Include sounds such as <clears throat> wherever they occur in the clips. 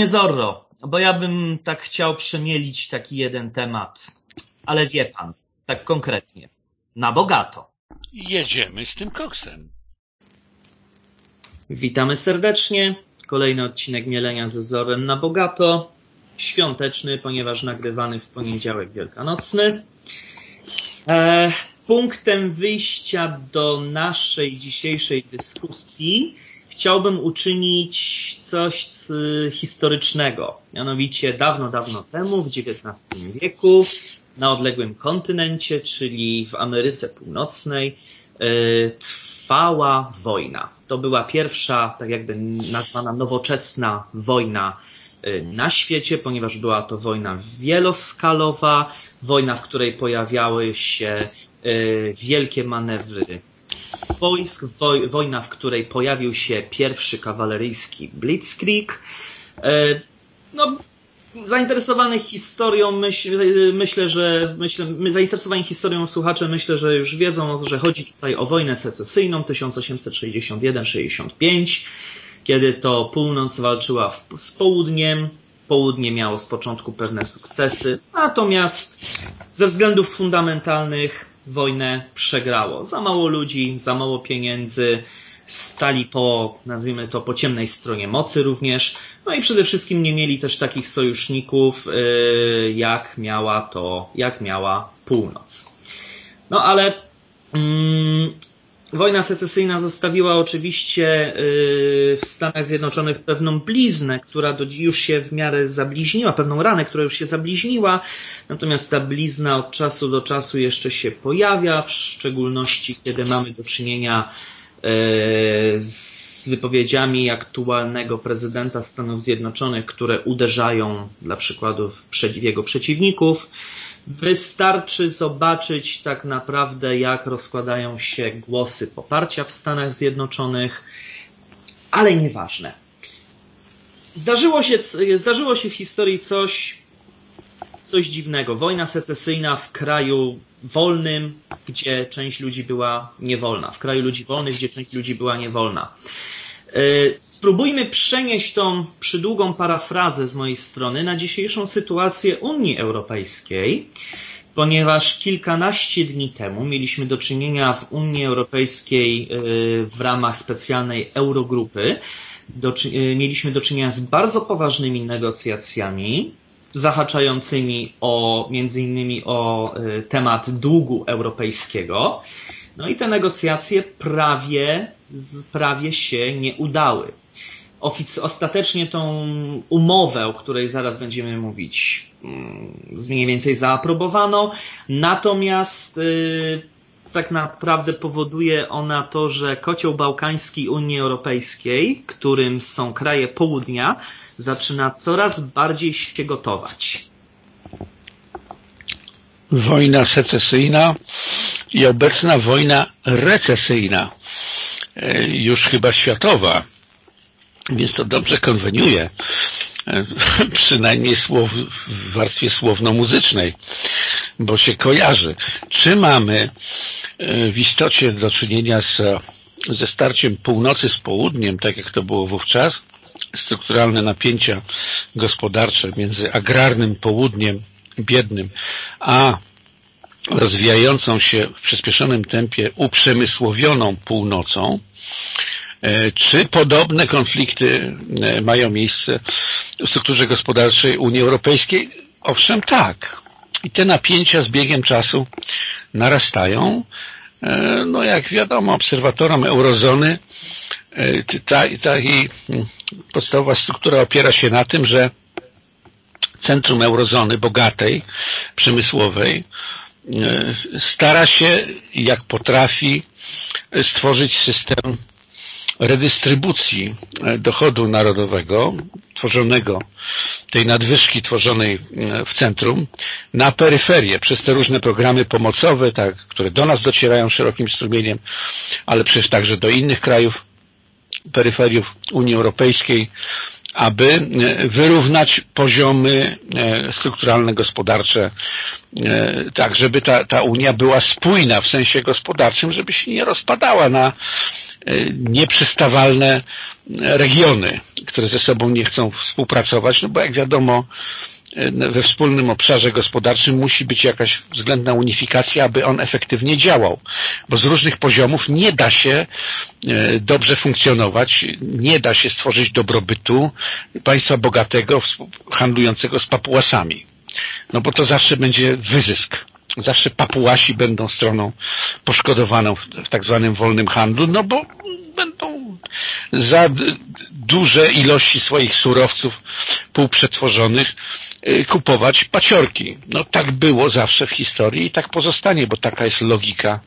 Panie Zorro, bo ja bym tak chciał przemielić taki jeden temat, ale wie pan, tak konkretnie, na bogato. Jedziemy z tym koksem. Witamy serdecznie. Kolejny odcinek Mielenia ze Zorem na bogato. Świąteczny, ponieważ nagrywany w poniedziałek wielkanocny. E, punktem wyjścia do naszej dzisiejszej dyskusji chciałbym uczynić coś historycznego. Mianowicie dawno, dawno temu, w XIX wieku, na odległym kontynencie, czyli w Ameryce Północnej, e, trwała wojna. To była pierwsza, tak jakby nazwana nowoczesna wojna e, na świecie, ponieważ była to wojna wieloskalowa, wojna, w której pojawiały się e, wielkie manewry wojsk, woj, wojna, w której pojawił się pierwszy kawaleryjski Blitzkrieg. E, no, zainteresowanych historią myśl, myślę, że myślę, zainteresowani historią słuchacze myślę, że już wiedzą, że chodzi tutaj o wojnę secesyjną 1861-65, kiedy to północ walczyła z południem, południe miało z początku pewne sukcesy, natomiast ze względów fundamentalnych wojnę przegrało. Za mało ludzi, za mało pieniędzy, stali po, nazwijmy to, po ciemnej stronie mocy również. No i przede wszystkim nie mieli też takich sojuszników, y, jak miała to, jak miała północ. No ale mm, Wojna secesyjna zostawiła oczywiście y, w Stanach Zjednoczonych pewną bliznę, która już się w miarę zabliźniła, pewną ranę, która już się zabliźniła, natomiast ta blizna od czasu do czasu jeszcze się pojawia, w szczególności kiedy mamy do czynienia y, z wypowiedziami aktualnego prezydenta Stanów Zjednoczonych, które uderzają dla przykładu w jego przeciwników. Wystarczy zobaczyć tak naprawdę, jak rozkładają się głosy poparcia w Stanach Zjednoczonych, ale nieważne. Zdarzyło się, zdarzyło się w historii coś, coś dziwnego. Wojna secesyjna w kraju wolnym, gdzie część ludzi była niewolna. W kraju ludzi wolnych, gdzie część ludzi była niewolna. E, spróbujmy przenieść tą przydługą parafrazę z mojej strony na dzisiejszą sytuację Unii Europejskiej, ponieważ kilkanaście dni temu mieliśmy do czynienia w Unii Europejskiej e, w ramach specjalnej Eurogrupy, do, e, mieliśmy do czynienia z bardzo poważnymi negocjacjami zahaczającymi o, między innymi o temat długu europejskiego. No i te negocjacje prawie prawie się nie udały. Ostatecznie tą umowę, o której zaraz będziemy mówić, mm, mniej więcej zaaprobowano, natomiast yy, tak naprawdę powoduje ona to, że kocioł bałkański Unii Europejskiej, którym są kraje południa, zaczyna coraz bardziej się gotować. Wojna secesyjna i obecna wojna recesyjna E, już chyba światowa, więc to dobrze konweniuje, e, <laughs> przynajmniej w warstwie słowno-muzycznej, bo się kojarzy. Czy mamy e, w istocie do czynienia z, ze starciem północy z południem, tak jak to było wówczas, strukturalne napięcia gospodarcze między agrarnym południem biednym, a rozwijającą się w przyspieszonym tempie uprzemysłowioną północą, e, czy podobne konflikty e, mają miejsce w strukturze gospodarczej Unii Europejskiej? Owszem, tak. I te napięcia z biegiem czasu narastają. E, no jak wiadomo, obserwatorom eurozony ta, ta jej mm, podstawowa struktura opiera się na tym, że centrum eurozony bogatej, przemysłowej, E, stara się, jak potrafi, stworzyć system redystrybucji e, dochodu narodowego, tworzonego, tej nadwyżki tworzonej e, w centrum, na peryferię, przez te różne programy pomocowe, tak, które do nas docierają szerokim strumieniem, ale przecież także do innych krajów, peryferiów Unii Europejskiej, aby e, wyrównać poziomy e, strukturalne, gospodarcze, e, tak żeby ta, ta Unia była spójna w sensie gospodarczym, żeby się nie rozpadała na nieprzystawalne regiony, które ze sobą nie chcą współpracować, no bo jak wiadomo we wspólnym obszarze gospodarczym musi być jakaś względna unifikacja, aby on efektywnie działał, bo z różnych poziomów nie da się e, dobrze funkcjonować, nie da się stworzyć dobrobytu państwa bogatego handlującego z papułasami, no bo to zawsze będzie wyzysk. Zawsze papułasi będą stroną poszkodowaną w tak zwanym wolnym handlu, no bo będą za duże ilości swoich surowców półprzetworzonych kupować paciorki. No tak było zawsze w historii i tak pozostanie, bo taka jest logika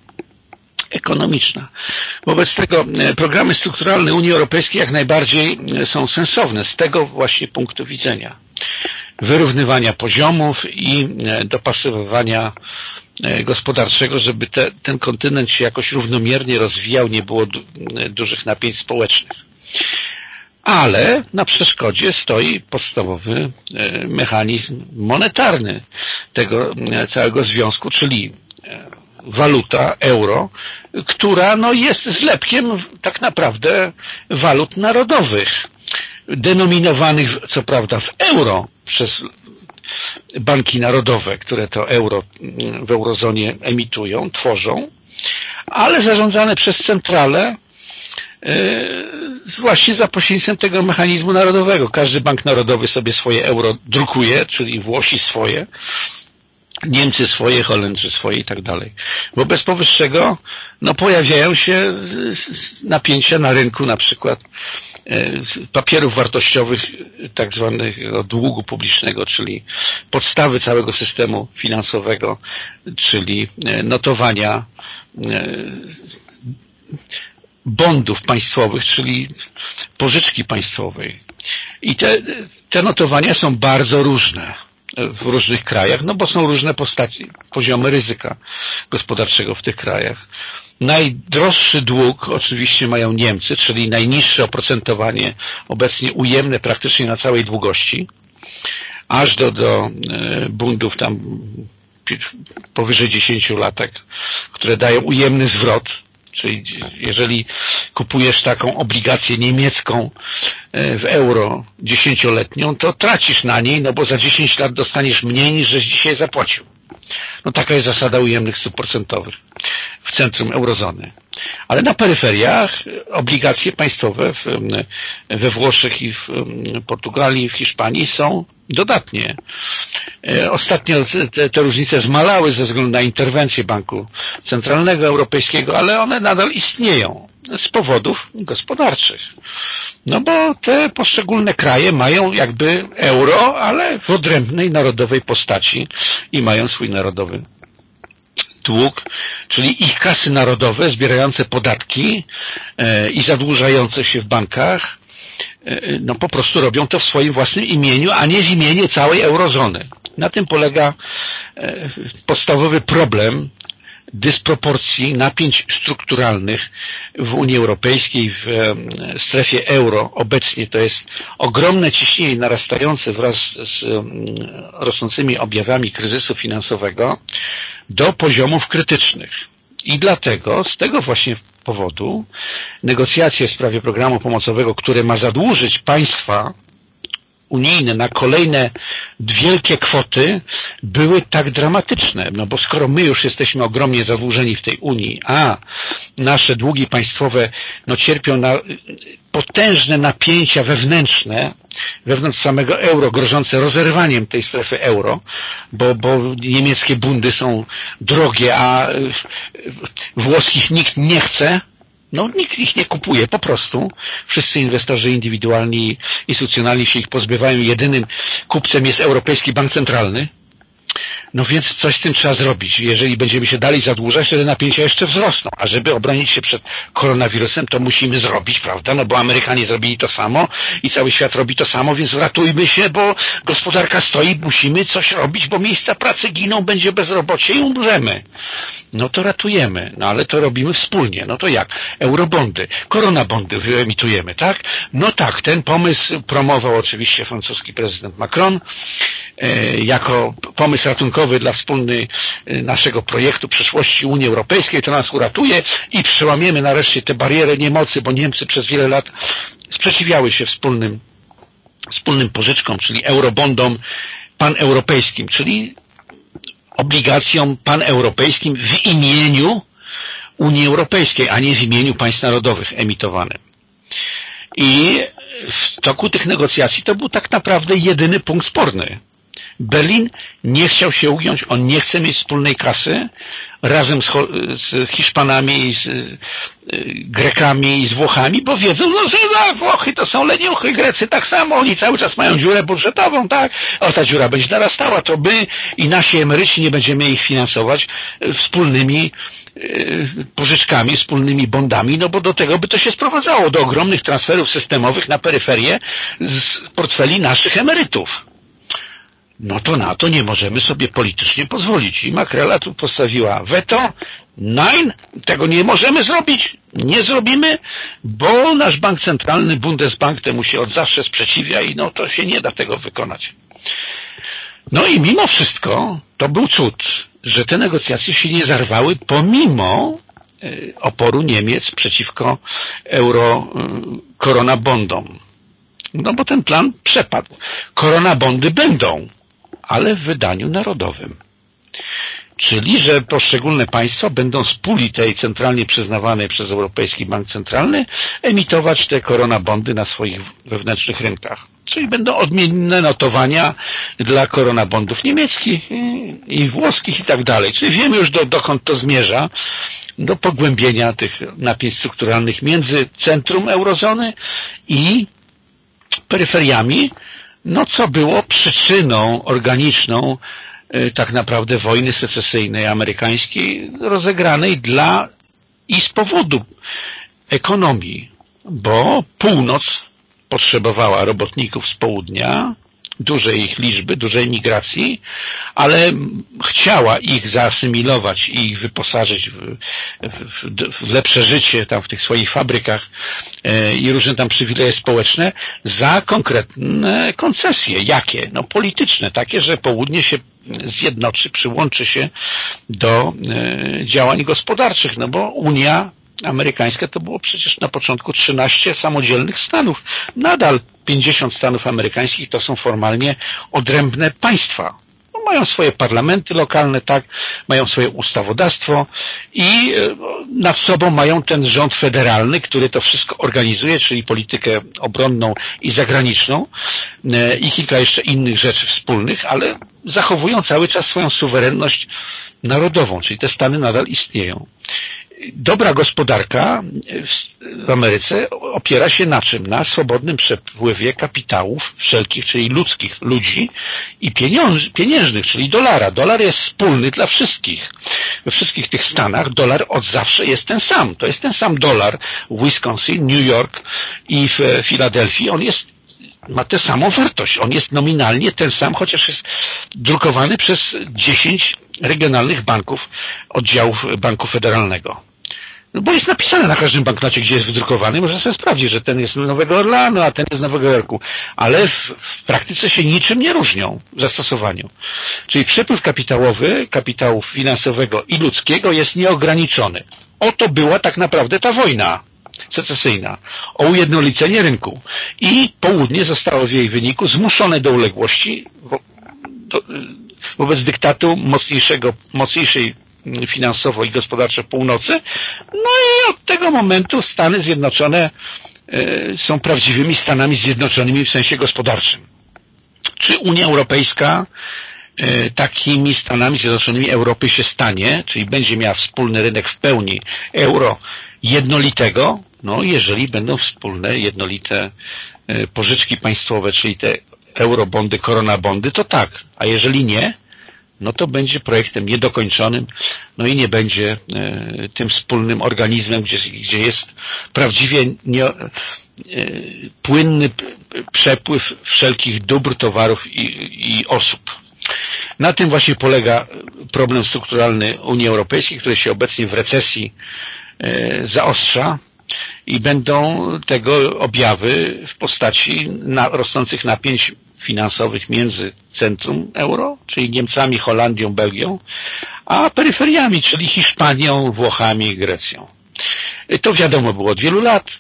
ekonomiczna. Wobec tego y, programy strukturalne Unii Europejskiej jak najbardziej y, są sensowne z tego właśnie punktu widzenia. Wyrównywania poziomów i dopasowywania gospodarczego, żeby te, ten kontynent się jakoś równomiernie rozwijał, nie było du dużych napięć społecznych ale na przeszkodzie stoi podstawowy e, mechanizm monetarny tego e, całego związku, czyli e, waluta euro, która no, jest zlepkiem tak naprawdę walut narodowych, denominowanych co prawda w euro przez banki narodowe, które to euro w eurozonie emitują, tworzą, ale zarządzane przez centralę właśnie za pośrednictwem tego mechanizmu narodowego. Każdy bank narodowy sobie swoje euro drukuje, czyli Włosi swoje, Niemcy swoje, Holendrzy swoje i tak dalej. Wobec powyższego no, pojawiają się napięcia na rynku na przykład e, papierów wartościowych tak zwanego długu publicznego, czyli podstawy całego systemu finansowego, czyli e, notowania e, bondów państwowych, czyli pożyczki państwowej. I te, te notowania są bardzo różne w różnych krajach, no bo są różne postaci, poziomy ryzyka gospodarczego w tych krajach. Najdroższy dług oczywiście mają Niemcy, czyli najniższe oprocentowanie, obecnie ujemne praktycznie na całej długości, aż do, do e, bundów tam powyżej 10 latek, które dają ujemny zwrot Czyli jeżeli kupujesz taką obligację niemiecką e, w euro dziesięcioletnią, to tracisz na niej, no bo za 10 lat dostaniesz mniej niż żeś dzisiaj zapłacił. No taka jest zasada ujemnych stóp procentowych w centrum eurozony. Ale na peryferiach obligacje państwowe w, we Włoszech i w Portugalii w Hiszpanii są dodatnie. E, ostatnio te, te różnice zmalały ze względu na interwencję Banku Centralnego Europejskiego, ale one nadal istnieją z powodów gospodarczych. No bo te poszczególne kraje mają jakby euro, ale w odrębnej narodowej postaci i mają swój narodowy dług, czyli ich kasy narodowe zbierające podatki e, i zadłużające się w bankach, e, no po prostu robią to w swoim własnym imieniu, a nie w imieniu całej eurozony. Na tym polega e, podstawowy problem dysproporcji, napięć strukturalnych w Unii Europejskiej, w strefie euro obecnie to jest ogromne ciśnienie narastające wraz z rosnącymi objawami kryzysu finansowego do poziomów krytycznych. I dlatego, z tego właśnie powodu, negocjacje w sprawie programu pomocowego, które ma zadłużyć państwa unijne na kolejne wielkie kwoty były tak dramatyczne. No bo skoro my już jesteśmy ogromnie zadłużeni w tej Unii, a nasze długi państwowe no, cierpią na potężne napięcia wewnętrzne, wewnątrz samego euro, grożące rozerwaniem tej strefy euro, bo, bo niemieckie bundy są drogie, a włoskich nikt nie chce, no nikt ich nie kupuje, po prostu. Wszyscy inwestorzy indywidualni instytucjonalni się ich pozbywają. Jedynym kupcem jest Europejski Bank Centralny. No więc coś z tym trzeba zrobić. Jeżeli będziemy się dalej zadłużać, wtedy napięcia jeszcze wzrosną. A żeby obronić się przed koronawirusem, to musimy zrobić, prawda? No bo Amerykanie zrobili to samo i cały świat robi to samo, więc ratujmy się, bo gospodarka stoi, musimy coś robić, bo miejsca pracy giną, będzie bezrobocie i umrzemy no to ratujemy, no ale to robimy wspólnie, no to jak? Eurobondy, koronabondy wyemitujemy, tak? No tak, ten pomysł promował oczywiście francuski prezydent Macron, jako pomysł ratunkowy dla wspólnej naszego projektu przyszłości Unii Europejskiej, to nas uratuje i przełamiemy nareszcie tę barierę niemocy, bo Niemcy przez wiele lat sprzeciwiały się wspólnym, wspólnym pożyczkom, czyli eurobondom paneuropejskim, czyli obligacjom paneuropejskim w imieniu Unii Europejskiej, a nie w imieniu państw narodowych emitowanym. I w toku tych negocjacji to był tak naprawdę jedyny punkt sporny. Berlin nie chciał się ugiąć, on nie chce mieć wspólnej kasy. Razem z, z Hiszpanami, z y, Grekami z Włochami, bo wiedzą, no, że no, Włochy to są leniuchy, Grecy tak samo, oni cały czas mają dziurę budżetową, tak? O, ta dziura będzie narastała, to my i nasi emeryci nie będziemy ich finansować wspólnymi y, pożyczkami, wspólnymi bondami, no bo do tego by to się sprowadzało, do ogromnych transferów systemowych na peryferię z portfeli naszych emerytów no to na to nie możemy sobie politycznie pozwolić. I Makrela tu postawiła weto, nein, tego nie możemy zrobić, nie zrobimy, bo nasz bank centralny, Bundesbank, temu się od zawsze sprzeciwia i no to się nie da tego wykonać. No i mimo wszystko to był cud, że te negocjacje się nie zarwały pomimo e, oporu Niemiec przeciwko euro e. No bo ten plan przepadł. Koronabondy będą, ale w wydaniu narodowym. Czyli, że poszczególne państwa będą z puli tej centralnie przyznawanej przez Europejski Bank Centralny emitować te koronabondy na swoich wewnętrznych rynkach. Czyli będą odmienne notowania dla koronabondów niemieckich i włoskich i tak dalej. Czyli wiemy już do, dokąd to zmierza, do pogłębienia tych napięć strukturalnych między centrum eurozony i peryferiami, no co było przyczyną organiczną y, tak naprawdę wojny secesyjnej amerykańskiej rozegranej dla i z powodu ekonomii, bo północ potrzebowała robotników z południa, dużej ich liczby, dużej migracji, ale chciała ich zaasymilować i ich wyposażyć w, w, w, lepsze życie tam w tych swoich fabrykach e, i różne tam przywileje społeczne za konkretne koncesje. Jakie? No polityczne, takie, że południe się zjednoczy, przyłączy się do e, działań gospodarczych, no bo Unia amerykańska to było przecież na początku 13 samodzielnych stanów. Nadal 50 stanów amerykańskich to są formalnie odrębne państwa. No, mają swoje parlamenty lokalne, tak, mają swoje ustawodawstwo i e, nad sobą mają ten rząd federalny, który to wszystko organizuje, czyli politykę obronną i zagraniczną e, i kilka jeszcze innych rzeczy wspólnych, ale zachowują cały czas swoją suwerenność narodową, czyli te stany nadal istnieją dobra gospodarka w Ameryce opiera się na czym? Na swobodnym przepływie kapitałów wszelkich, czyli ludzkich, ludzi i pieniężnych, czyli dolara. Dolar jest wspólny dla wszystkich. We wszystkich tych stanach dolar od zawsze jest ten sam. To jest ten sam dolar w Wisconsin, New York i w Filadelfii. On jest ma tę samą wartość. On jest nominalnie ten sam, chociaż jest drukowany przez 10 regionalnych banków, oddziałów Banku Federalnego. No bo jest napisane na każdym banknocie, gdzie jest wydrukowany, można sobie sprawdzić, że ten jest z Nowego Orlanu, a ten jest z Nowego Jorku. Ale w, w, praktyce się niczym nie różnią w zastosowaniu. Czyli przepływ kapitałowy, kapitału finansowego i ludzkiego jest nieograniczony. Oto była tak naprawdę ta wojna secesyjna o ujednolicenie rynku. I południe zostało w jej wyniku zmuszone do uległości wo, do, wobec dyktatu mocniejszego, mocniejszej finansowo i gospodarczo północy. No i od tego momentu Stany Zjednoczone e, są prawdziwymi Stanami Zjednoczonymi w sensie gospodarczym. Czy Unia Europejska e, takimi Stanami Zjednoczonymi Europy się stanie, czyli będzie miała wspólny rynek w pełni euro jednolitego, no jeżeli będą wspólne, jednolite e, pożyczki państwowe, czyli te eurobondy, koronabondy, to tak. A jeżeli nie, no to będzie projektem niedokończonym, no i nie będzie e, tym wspólnym organizmem, gdzie, gdzie jest prawdziwie nie, e, płynny przepływ wszelkich dóbr, towarów i, i osób. Na tym właśnie polega problem strukturalny Unii Europejskiej, który się obecnie w recesji e, zaostrza i będą tego objawy w postaci rosnących napięć finansowych między centrum euro, czyli Niemcami, Holandią, Belgią, a peryferiami, czyli Hiszpanią, Włochami i Grecją. To wiadomo było od wielu lat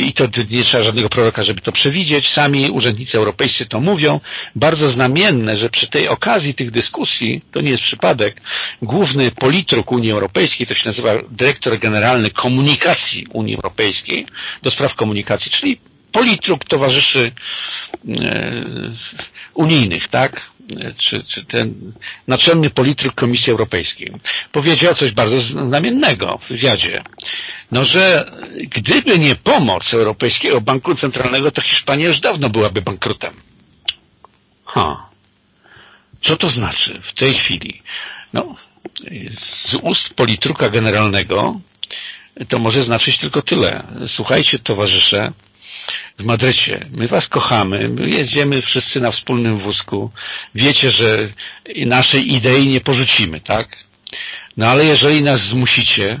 i to nie trzeba żadnego proroka, żeby to przewidzieć. Sami urzędnicy europejscy to mówią. Bardzo znamienne, że przy tej okazji tych dyskusji, to nie jest przypadek, główny politruk Unii Europejskiej, to się nazywa dyrektor generalny komunikacji Unii Europejskiej, do spraw komunikacji, czyli politruk towarzyszy e, unijnych, tak? Czy, czy ten naczelny politruk Komisji Europejskiej powiedział coś bardzo znamiennego w wywiadzie, no że gdyby nie pomoc Europejskiego Banku Centralnego, to Hiszpania już dawno byłaby bankrutem. Ha. Co to znaczy w tej chwili? No, z ust politruka generalnego to może znaczyć tylko tyle. Słuchajcie, towarzysze, w Madrycie. My was kochamy, my jedziemy wszyscy na wspólnym wózku. Wiecie, że naszej idei nie porzucimy, tak? No ale jeżeli nas zmusicie,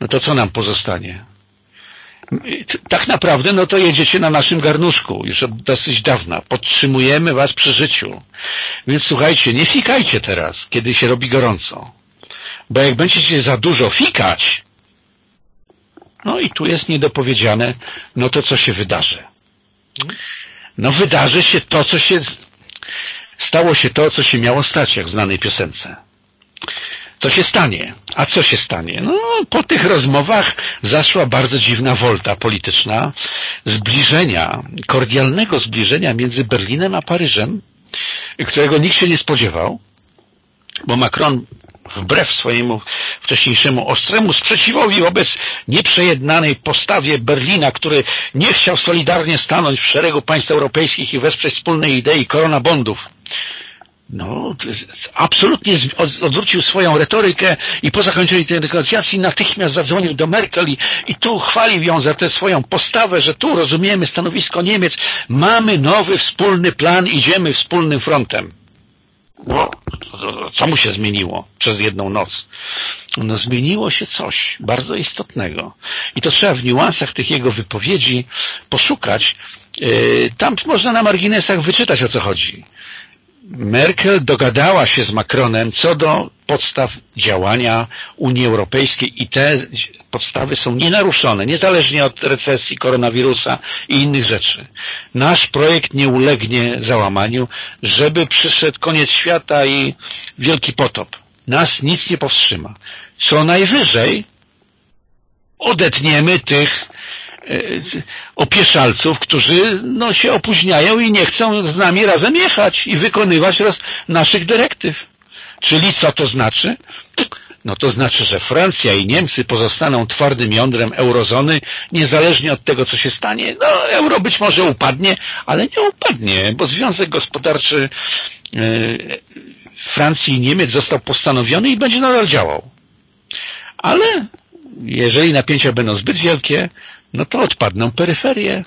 no to co nam pozostanie? Tak naprawdę, no to jedziecie na naszym garnuszku już od dosyć dawna. Podtrzymujemy was przy życiu. Więc słuchajcie, nie fikajcie teraz, kiedy się robi gorąco. Bo jak będziecie za dużo fikać, no i tu jest niedopowiedziane, no to co się wydarzy? No wydarzy się to, co się... Stało się to, co się miało stać, jak w znanej piosence. Co się stanie? A co się stanie? No, po tych rozmowach zaszła bardzo dziwna wolta polityczna zbliżenia, kordialnego zbliżenia między Berlinem a Paryżem, którego nikt się nie spodziewał, bo Macron wbrew swojemu wcześniejszemu ostremu sprzeciwowi wobec nieprzejednanej postawie Berlina, który nie chciał solidarnie stanąć w szeregu państw europejskich i wesprzeć wspólnej idei koronabondów. No, absolutnie odwrócił swoją retorykę i po zakończeniu tej negocjacji natychmiast zadzwonił do Merkel i, i tu chwalił ją za tę swoją postawę, że tu rozumiemy stanowisko Niemiec, mamy nowy wspólny plan, idziemy wspólnym frontem. No, co mu się zmieniło przez jedną noc? No zmieniło się coś bardzo istotnego. I to trzeba w niuansach tych jego wypowiedzi poszukać. Yy, tam można na marginesach wyczytać o co chodzi. Merkel dogadała się z Macronem co do podstaw działania Unii Europejskiej i te podstawy są nienaruszone, niezależnie od recesji, koronawirusa i innych rzeczy. Nasz projekt nie ulegnie załamaniu, żeby przyszedł koniec świata i wielki potop. Nas nic nie powstrzyma. Co najwyżej odetniemy tych opieszalców, którzy no, się opóźniają i nie chcą z nami razem jechać i wykonywać naszych dyrektyw. Czyli co to znaczy? No to znaczy, że Francja i Niemcy pozostaną twardym jądrem eurozony, niezależnie od tego, co się stanie. No, euro być może upadnie, ale nie upadnie, bo Związek Gospodarczy e, Francji i Niemiec został postanowiony i będzie nadal działał. Ale jeżeli napięcia będą zbyt wielkie, no to odpadną peryferie.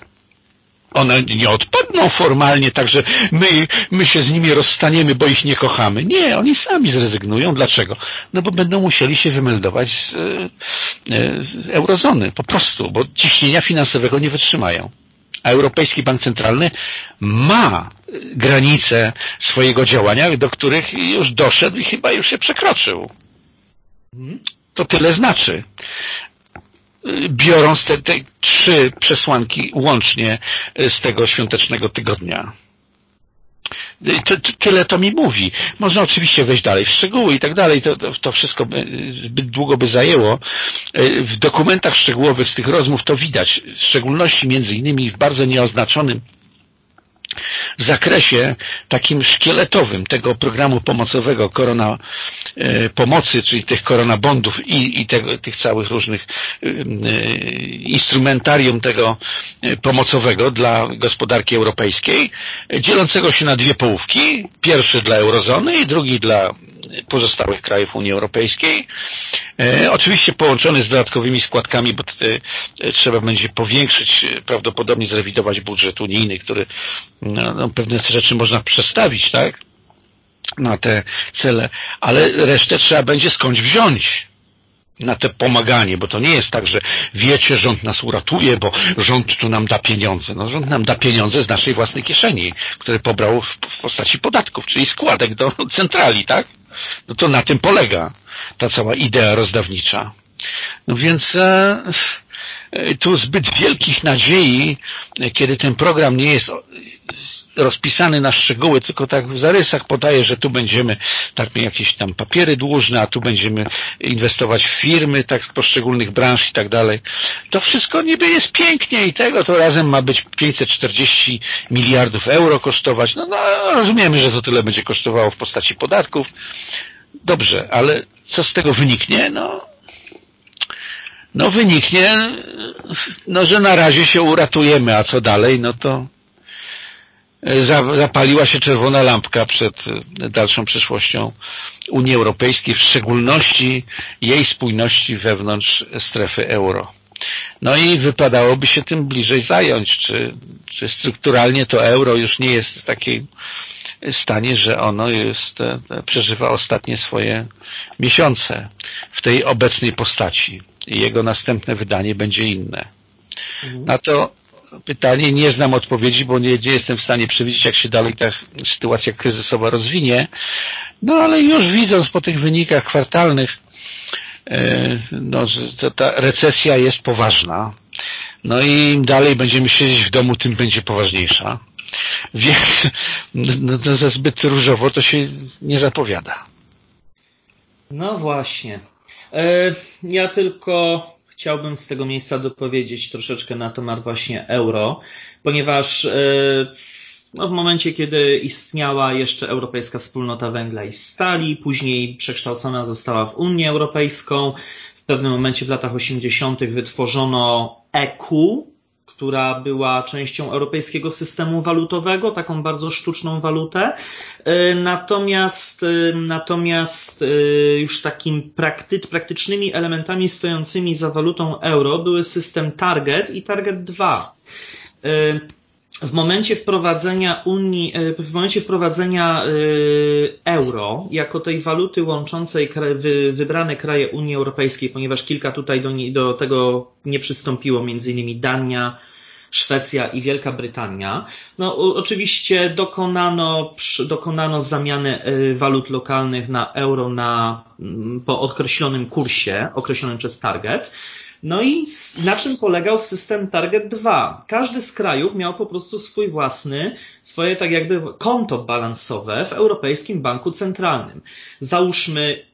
One nie odpadną formalnie, także my, my się z nimi rozstaniemy, bo ich nie kochamy. Nie, oni sami zrezygnują. Dlaczego? No bo będą musieli się wymeldować z, e, z eurozony, po prostu, bo ciśnienia finansowego nie wytrzymają. A Europejski Bank Centralny ma granice swojego działania, do których już doszedł i chyba już się przekroczył. To tyle znaczy biorąc te, te trzy przesłanki łącznie z tego świątecznego tygodnia. To, tyle to mi mówi. Można oczywiście wejść dalej w szczegóły i tak dalej, to, to, to wszystko zbyt długo by zajęło. W dokumentach szczegółowych z tych rozmów to widać, w szczególności między innymi w bardzo nieoznaczonym w zakresie takim szkieletowym tego programu pomocowego korona e, pomocy, czyli tych koronabondów i, i tych całych różnych e, instrumentarium tego e, pomocowego dla gospodarki europejskiej, dzielącego się na dwie połówki. Pierwszy dla eurozony i drugi dla pozostałych krajów Unii Europejskiej. E, oczywiście połączony z dodatkowymi składkami, bo e, trzeba będzie powiększyć, e, prawdopodobnie zrewidować budżet unijny, który no, no, pewne rzeczy można przestawić, tak? Na te cele, ale resztę trzeba będzie skądś wziąć. na te pomaganie, bo to nie jest tak, że wiecie, rząd nas uratuje, bo rząd tu nam da pieniądze. No rząd nam da pieniądze z naszej własnej kieszeni, które pobrał w, postaci podatków, czyli składek do <laughs> centrali, tak? No to na tym polega ta cała idea rozdawnicza. No więc e, tu zbyt wielkich nadziei, kiedy ten program nie jest rozpisany na szczegóły, tylko tak w zarysach podaje, że tu będziemy tak jakieś tam papiery dłużne, a tu będziemy inwestować w firmy tak z poszczególnych branż i tak dalej. To wszystko niby jest pięknie i tego to razem ma być 540 miliardów euro kosztować. No, no rozumiemy, że to tyle będzie kosztowało w postaci podatków. Dobrze, ale co z tego wyniknie? No no wyniknie, no, że na razie się uratujemy, a co dalej, no to zapaliła się czerwona lampka przed dalszą przyszłością Unii Europejskiej, w szczególności jej spójności wewnątrz strefy euro. No i wypadałoby się tym bliżej zająć, czy, czy strukturalnie to euro już nie jest takiej stanie, że ono jest, przeżywa ostatnie swoje miesiące w tej obecnej postaci i jego następne wydanie będzie inne. Mhm. Na to pytanie nie znam odpowiedzi, bo nie, nie jestem w stanie przewidzieć, jak się dalej ta sytuacja kryzysowa rozwinie. No ale już widząc po tych wynikach kwartalnych, e, no, że ta recesja jest poważna. No i im dalej będziemy siedzieć w domu, tym będzie poważniejsza. Więc no, no, za zbyt różowo to się nie zapowiada. No właśnie. E, ja tylko chciałbym z tego miejsca dopowiedzieć troszeczkę na temat właśnie euro, ponieważ e, no, w momencie, kiedy istniała jeszcze Europejska Wspólnota Węgla i Stali, później przekształcona została w Unię Europejską, w pewnym momencie w latach 80. wytworzono EQ, która była częścią europejskiego systemu walutowego, taką bardzo sztuczną walutę. E, natomiast, e, natomiast e, już takim prakty, praktycznymi elementami stojącymi za walutą euro były system Target i Target 2 w momencie wprowadzenia Unii, w momencie wprowadzenia euro jako tej waluty łączącej wybrane kraje Unii Europejskiej, ponieważ kilka tutaj do, do tego nie przystąpiło, między innymi Dania, Szwecja i Wielka Brytania. No, oczywiście dokonano, dokonano zamiany y, walut lokalnych na euro na, mm, po określonym kursie, określonym przez Target. No i na czym polegał system Target 2? Każdy z krajów miał po prostu swój własny, swoje tak jakby konto balansowe w Europejskim Banku Centralnym. Załóżmy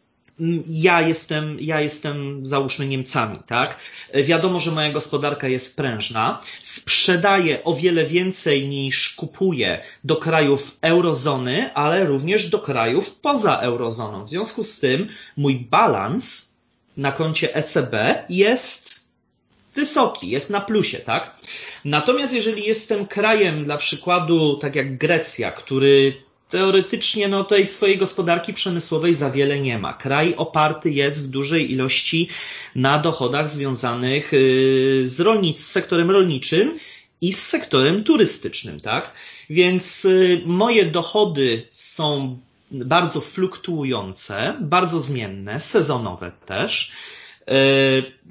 ja jestem, ja jestem, załóżmy, Niemcami, tak? Wiadomo, że moja gospodarka jest prężna, sprzedaję o wiele więcej niż kupuję do krajów eurozony, ale również do krajów poza eurozoną. W związku z tym mój balans na koncie ECB jest wysoki, jest na plusie, tak? Natomiast jeżeli jestem krajem, dla przykładu, tak jak Grecja, który teoretycznie no, tej swojej gospodarki przemysłowej za wiele nie ma. Kraj oparty jest w dużej ilości na dochodach związanych y, z, rolnic, z sektorem rolniczym i z sektorem turystycznym, tak? Więc y, moje dochody są bardzo fluktuujące, bardzo zmienne, sezonowe też. E,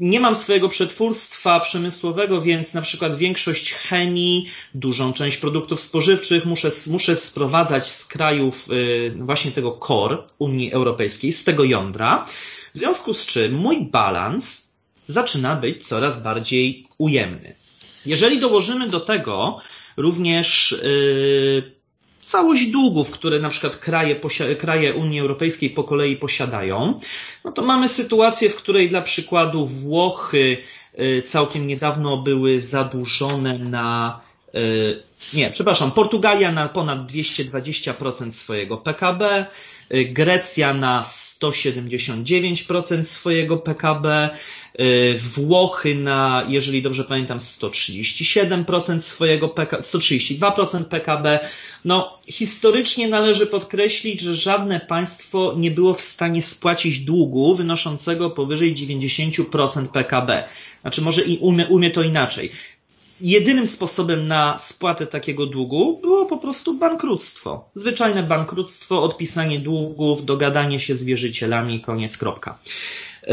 nie mam swojego przetwórstwa przemysłowego, więc na przykład większość chemii, dużą część produktów spożywczych muszę, muszę sprowadzać z krajów e, właśnie tego core Unii Europejskiej, z tego jądra, w związku z czym mój balans zaczyna być coraz bardziej ujemny. Jeżeli dołożymy do tego również yy, całość długów, które na przykład kraje, kraje Unii Europejskiej po kolei posiadają, no to mamy sytuację, w której dla przykładu Włochy y, całkiem niedawno były zadłużone na y, nie, przepraszam, Portugalia na ponad 220% swojego PKB, y, Grecja na 179% swojego PKB, y, Włochy na, jeżeli dobrze pamiętam, 137% swojego PKB, 132% PKB. No, historycznie należy podkreślić, że żadne państwo nie było w stanie spłacić długu wynoszącego powyżej 90% PKB. Znaczy, może i umie, umie to inaczej jedynym sposobem na spłatę takiego długu było po prostu bankructwo. Zwyczajne bankructwo, odpisanie długów, dogadanie się z wierzycielami, koniec, kropka. E,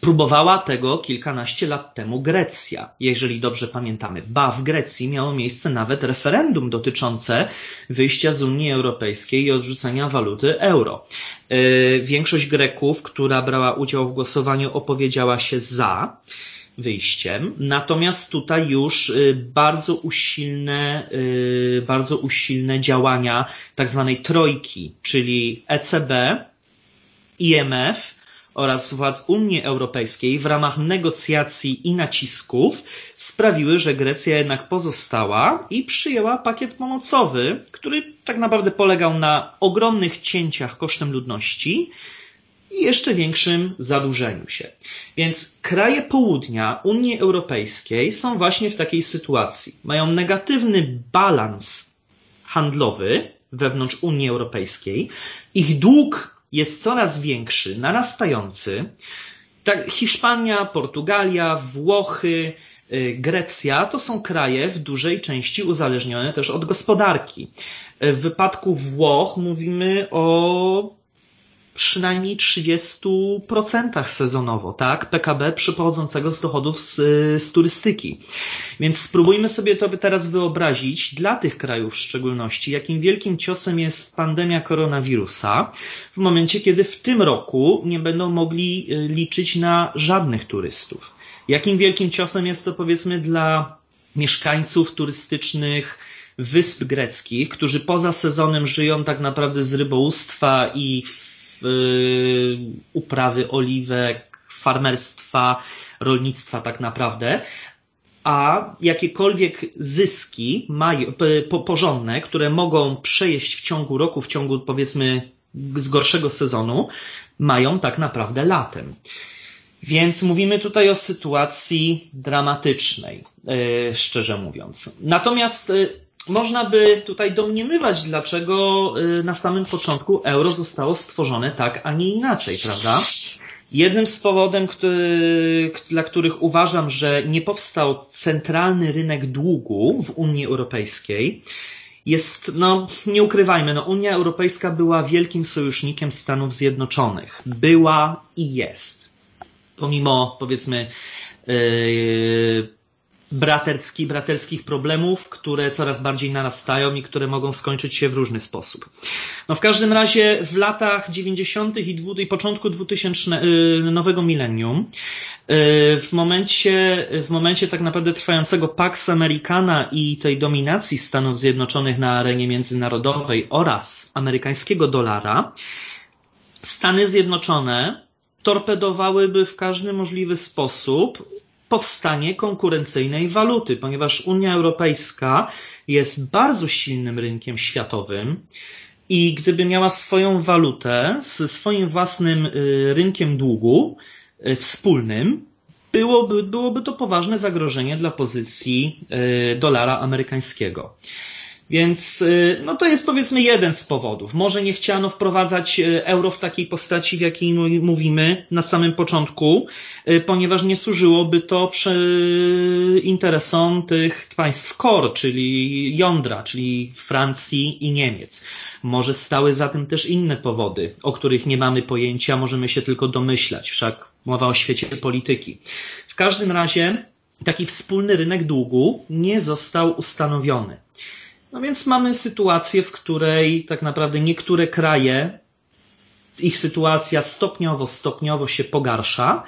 Próbowała tego kilkanaście lat temu Grecja, jeżeli dobrze pamiętamy. Ba, w Grecji miało miejsce nawet referendum dotyczące wyjścia z Unii Europejskiej i odrzucenia waluty euro. Yy, większość Greków, która brała udział w głosowaniu, opowiedziała się za wyjściem. Natomiast tutaj już yy, bardzo usilne, yy, bardzo usilne działania tak zwanej trojki, czyli ECB, IMF, oraz władz Unii Europejskiej w ramach negocjacji i nacisków sprawiły, że Grecja jednak pozostała i przyjęła pakiet pomocowy, który tak naprawdę polegał na ogromnych cięciach kosztem ludności i jeszcze większym zadłużeniu się. Więc kraje południa Unii Europejskiej są właśnie w takiej sytuacji. Mają negatywny balans handlowy wewnątrz Unii Europejskiej. Ich dług jest coraz większy, narastający. Tak, Hiszpania, Portugalia, Włochy, y, Grecja to są kraje w dużej części uzależnione też od gospodarki. W wypadku Włoch mówimy o przynajmniej 30% sezonowo, tak? PKB przychodzącego z dochodów z, z turystyki. Więc spróbujmy sobie to teraz wyobrazić dla tych krajów w szczególności, jakim wielkim ciosem jest pandemia koronawirusa w momencie, kiedy w tym roku nie będą mogli y, liczyć na żadnych turystów. Jakim wielkim ciosem jest to powiedzmy dla mieszkańców turystycznych wysp greckich, którzy poza sezonem żyją tak naprawdę z rybołówstwa i Y, uprawy oliwek, farmerstwa, rolnictwa tak naprawdę, a jakiekolwiek zyski mają, porządne, które mogą przejeść w ciągu roku, w ciągu powiedzmy z gorszego sezonu, mają tak naprawdę latem. Więc mówimy tutaj o sytuacji dramatycznej, y, szczerze mówiąc. Natomiast y, można by tutaj domniemywać, dlaczego y, na samym początku euro zostało stworzone tak, a nie inaczej, prawda? Jednym z powodem, który, dla których uważam, że nie powstał centralny rynek długu w Unii Europejskiej, jest, no nie ukrywajmy, no Unia Europejska była wielkim sojusznikiem Stanów Zjednoczonych. Była i jest. Pomimo, powiedzmy, yy, braterski, braterskich problemów, które coraz bardziej narastają i które mogą skończyć się w różny sposób. No w każdym razie w latach 90. i, dwu, i początku 2000 y, nowego milenium y, w momencie, w momencie tak naprawdę trwającego Pax Americana i tej dominacji Stanów Zjednoczonych na arenie międzynarodowej oraz amerykańskiego dolara, Stany Zjednoczone torpedowałyby w każdy możliwy sposób powstanie konkurencyjnej waluty, ponieważ Unia Europejska jest bardzo silnym rynkiem światowym i gdyby miała swoją walutę ze swoim własnym y, rynkiem długu y, wspólnym, byłoby, byłoby to poważne zagrożenie dla pozycji y, dolara amerykańskiego. Więc y, no to jest powiedzmy jeden z powodów. Może nie chciano wprowadzać y, euro w takiej postaci, w jakiej mówimy na samym początku, y, ponieważ nie służyłoby to interesom tych państw core, czyli jądra, czyli Francji i Niemiec. Może stały za tym też inne powody, o których nie mamy pojęcia, możemy się tylko domyślać, wszak mowa o świecie polityki. W każdym razie taki wspólny rynek długu nie został ustanowiony. No więc mamy sytuację, w której tak naprawdę niektóre kraje, ich sytuacja stopniowo, stopniowo się pogarsza,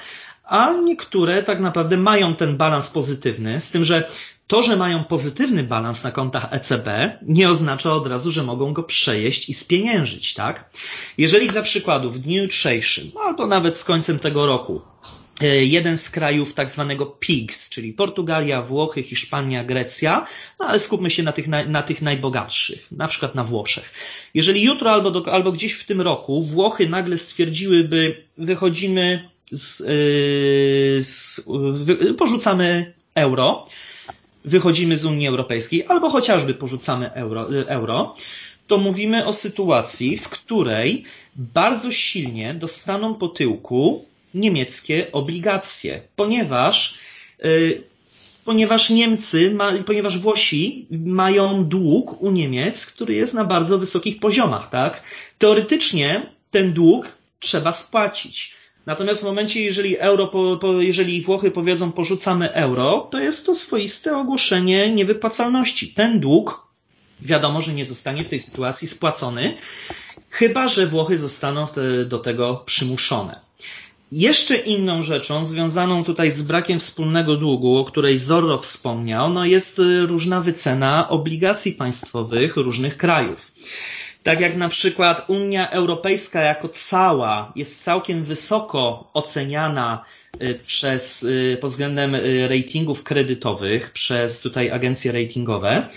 a niektóre tak naprawdę mają ten balans pozytywny, z tym, że to, że mają pozytywny balans na kontach ECB, nie oznacza od razu, że mogą go przejeść i spieniężyć, tak? Jeżeli dla przykładu w dniu jutrzejszym, albo nawet z końcem tego roku, jeden z krajów tak zwanego PIGS, czyli Portugalia, Włochy, Hiszpania, Grecja, no ale skupmy się na tych, na, na tych najbogatszych, na przykład na Włoszech. Jeżeli jutro albo, do, albo gdzieś w tym roku Włochy nagle stwierdziłyby, wychodzimy z, yy, z wy, porzucamy euro, wychodzimy z Unii Europejskiej, albo chociażby porzucamy euro, euro to mówimy o sytuacji, w której bardzo silnie dostaną po tyłku niemieckie obligacje, ponieważ y, ponieważ Niemcy, ponieważ Włosi mają dług u Niemiec, który jest na bardzo wysokich poziomach, tak? Teoretycznie ten dług trzeba spłacić. Natomiast w momencie, jeżeli euro, po, po, jeżeli Włochy powiedzą porzucamy euro, to jest to swoiste ogłoszenie niewypłacalności. Ten dług wiadomo, że nie zostanie w tej sytuacji spłacony, chyba że Włochy zostaną do tego przymuszone. Jeszcze inną rzeczą związaną tutaj z brakiem wspólnego długu, o której Zorro wspomniał, no jest y, różna wycena obligacji państwowych różnych krajów. Tak jak na przykład Unia Europejska jako cała jest całkiem wysoko oceniana y, przez, y, pod względem ratingów kredytowych przez tutaj agencje ratingowe,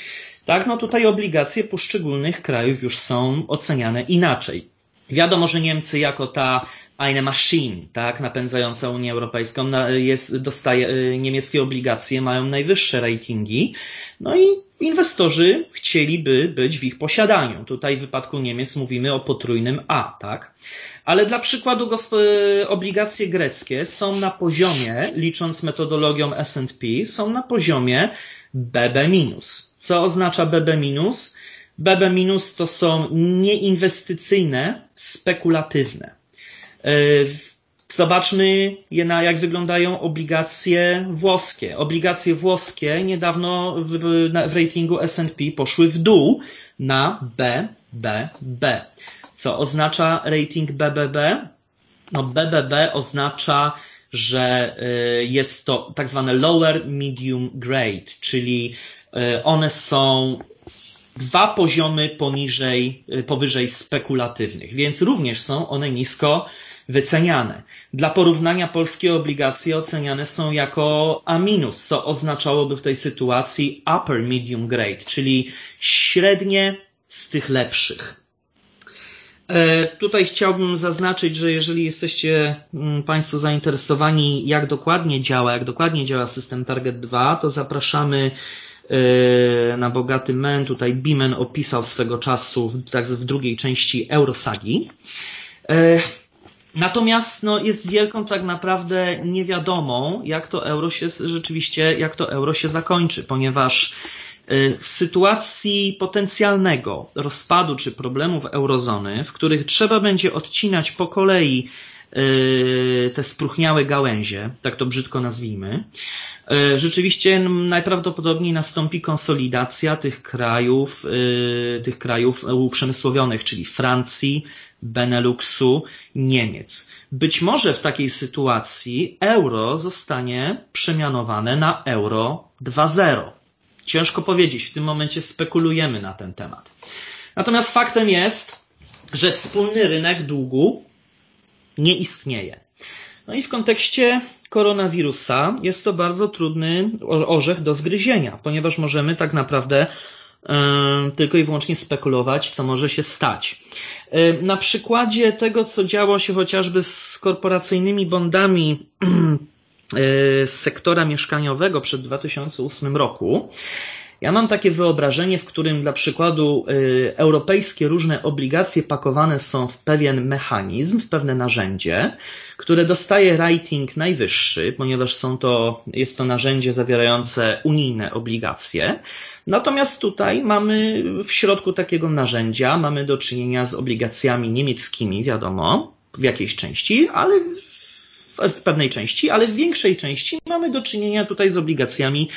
tak, no tutaj obligacje poszczególnych krajów już są oceniane inaczej. Wiadomo, że Niemcy jako ta eine Maschine, tak, napędzająca Unię Europejską, jest, dostaje, y, niemieckie obligacje mają najwyższe ratingi, no i inwestorzy chcieliby być w ich posiadaniu. Tutaj w wypadku Niemiec mówimy o potrójnym A, tak. Ale dla przykładu obligacje greckie są na poziomie, licząc metodologią S&P, są na poziomie BB-. Co oznacza BB-? BB- to są nieinwestycyjne, spekulatywne. E, zobaczmy, jak wyglądają obligacje włoskie. Obligacje włoskie niedawno w, w ratingu S&P poszły w dół na BBB. Co oznacza rating BBB? No BBB oznacza, że e, jest to tak zwane lower medium grade, czyli e, one są dwa poziomy poniżej, powyżej spekulatywnych, więc również są one nisko wyceniane. Dla porównania polskie obligacje oceniane są jako A-, co oznaczałoby w tej sytuacji upper medium grade, czyli średnie z tych lepszych. E, tutaj chciałbym zaznaczyć, że jeżeli jesteście mm, Państwo zainteresowani, jak dokładnie działa, jak dokładnie działa system Target 2, to zapraszamy e, na bogaty men. Tutaj Bimen opisał swego czasu tak w drugiej części Eurosagi. Natomiast no, jest wielką tak naprawdę niewiadomą, jak to euro się rzeczywiście, jak to euro się zakończy, ponieważ y, w sytuacji potencjalnego rozpadu czy problemów eurozony, w których trzeba będzie odcinać po kolei te spruchniałe gałęzie, tak to brzydko nazwijmy, y, rzeczywiście najprawdopodobniej nastąpi konsolidacja tych krajów, tych krajów uprzemysłowionych, czyli Francji, Beneluxu, Niemiec. Być może w takiej sytuacji euro zostanie przemianowane na euro 2.0. Ciężko powiedzieć, w tym momencie spekulujemy na ten temat. Natomiast faktem jest, że wspólny rynek długu nie istnieje. No i w kontekście koronawirusa jest to bardzo trudny orzech do zgryzienia, ponieważ możemy tak naprawdę tylko i wyłącznie spekulować, co może się stać. Na przykładzie tego, co działo się chociażby z korporacyjnymi bondami <clears throat> z sektora mieszkaniowego przed 2008 roku, ja mam takie wyobrażenie, w którym dla przykładu europejskie różne obligacje pakowane są w pewien mechanizm, w pewne narzędzie, które dostaje rating najwyższy, ponieważ są to, jest to narzędzie zawierające unijne obligacje. Natomiast tutaj mamy w środku takiego narzędzia, mamy do czynienia z obligacjami niemieckimi, wiadomo, w jakiejś części, ale w pewnej części, ale w większej części mamy do czynienia tutaj z obligacjami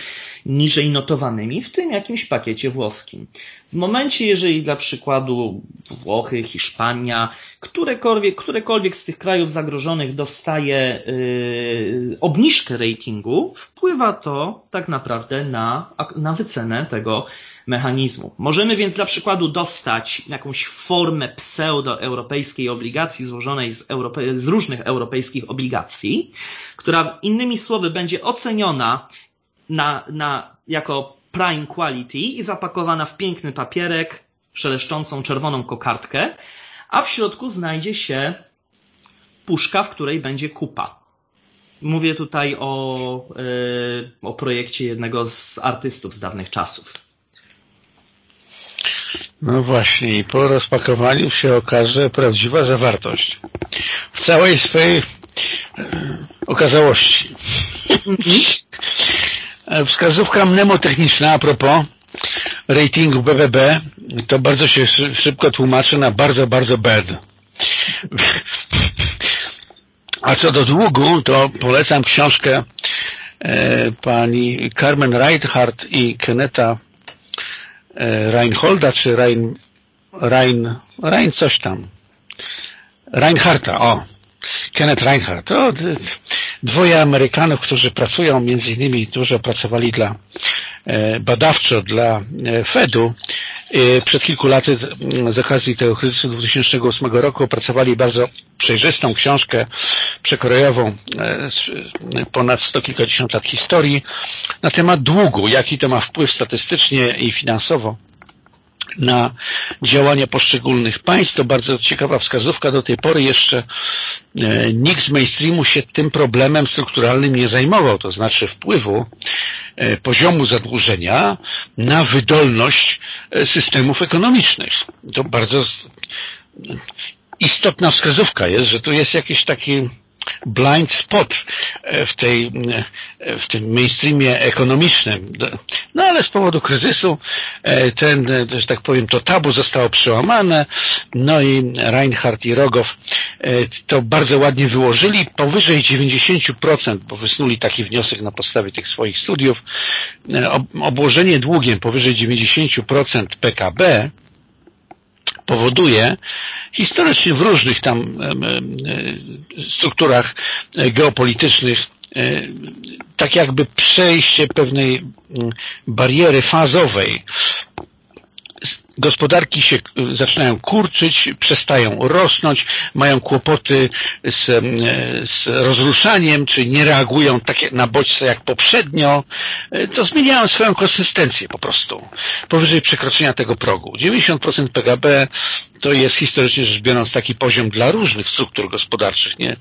niżej notowanymi, w tym jakimś pakiecie włoskim. W momencie, jeżeli dla przykładu Włochy, Hiszpania, którekolwiek, którekolwiek z tych krajów zagrożonych dostaje yy, obniżkę ratingu, wpływa to tak naprawdę na, na wycenę tego mechanizmu. Możemy więc dla przykładu dostać jakąś formę pseudoeuropejskiej obligacji złożonej z, Europe z różnych europejskich obligacji, która innymi słowy będzie oceniona na, na, jako prime quality i zapakowana w piękny papierek, szeleszczącą czerwoną kokardkę, a w środku znajdzie się puszka, w której będzie kupa. Mówię tutaj o, yy, o projekcie jednego z artystów z dawnych czasów. No właśnie, po rozpakowaniu się okaże prawdziwa zawartość. W całej swojej e, okazałości. E, wskazówka mnemotechniczna a propos ratingu BBB to bardzo się szybko tłumaczy na bardzo, bardzo bad. A co do długu, to polecam książkę e, pani Carmen Reinhardt i Keneta Reinholda, czy Rein, Rein, Rein coś tam. Reinhardta, o. Kenneth Reinhardt. To dwoje Amerykanów, którzy pracują, między innymi dużo pracowali dla e, badawczo dla e, Fedu. E, przed kilku laty z okazji tego kryzysu 2008 roku opracowali bardzo przejrzystą książkę przekrojową ponad sto kilkadziesiąt lat historii na temat długu, jaki to ma wpływ statystycznie i finansowo na działania poszczególnych państw. To bardzo ciekawa wskazówka. Do tej pory jeszcze e, nikt z mainstreamu się tym problemem strukturalnym nie zajmował, to znaczy wpływu e, poziomu zadłużenia na wydolność e, systemów ekonomicznych. To bardzo istotna wskazówka jest, że tu jest jakiś taki blind spot e, w, tej, e, w tym mainstreamie ekonomicznym. No ale z powodu kryzysu e, ten, że tak powiem, to tabu zostało przełamane, no i Reinhardt i Rogow to bardzo ładnie wyłożyli, powyżej 90%, bo wysnuli taki wniosek na podstawie tych swoich studiów, obłożenie długiem powyżej 90% PKB powoduje historycznie w różnych tam strukturach e, geopolitycznych e, tak jakby przejście pewnej bariery fazowej gospodarki się y, zaczynają kurczyć, przestają rosnąć, mają kłopoty z, z rozruszaniem, czy nie reagują tak na bodźce jak poprzednio, y, to zmieniają swoją konsystencję po prostu, powyżej przekroczenia tego progu. 90% PKB to jest historycznie rzecz biorąc taki poziom dla różnych struktur gospodarczych, nie,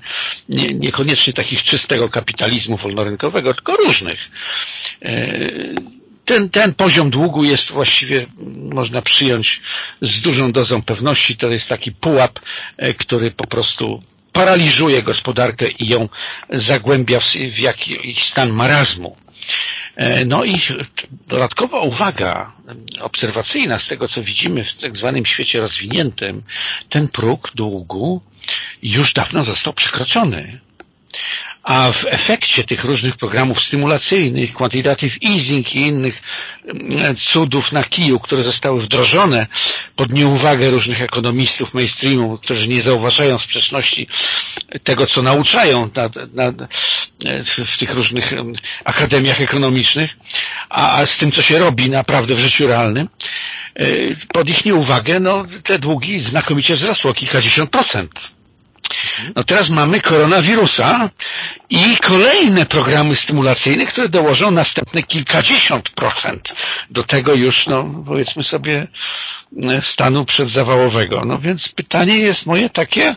nie, niekoniecznie takich czystego kapitalizmu wolnorynkowego, tylko różnych. Y, ten, ten poziom długu jest właściwie, można przyjąć z dużą dozą pewności, to jest taki pułap, e, który po prostu paraliżuje gospodarkę i ją zagłębia w, w jakiś stan marazmu. E, no i dodatkowa uwaga obserwacyjna z tego, co widzimy w tak zwanym świecie rozwiniętym, ten próg długu już dawno został przekroczony a w efekcie tych różnych programów stymulacyjnych, quantitative easing i innych mm, cudów na kiju, które zostały wdrożone pod nieuwagę różnych ekonomistów mainstreamu, którzy nie zauważają sprzeczności tego, co nauczają na, na, w tych różnych mm, akademiach ekonomicznych, a, a z tym, co się robi naprawdę w życiu realnym, y, pod ich nieuwagę no, te długi znakomicie wzrosło kilkadziesiąt procent. No teraz mamy koronawirusa i kolejne programy stymulacyjne, które dołożą następne kilkadziesiąt procent do tego już, no powiedzmy sobie, stanu przedzawałowego. No więc pytanie jest moje takie,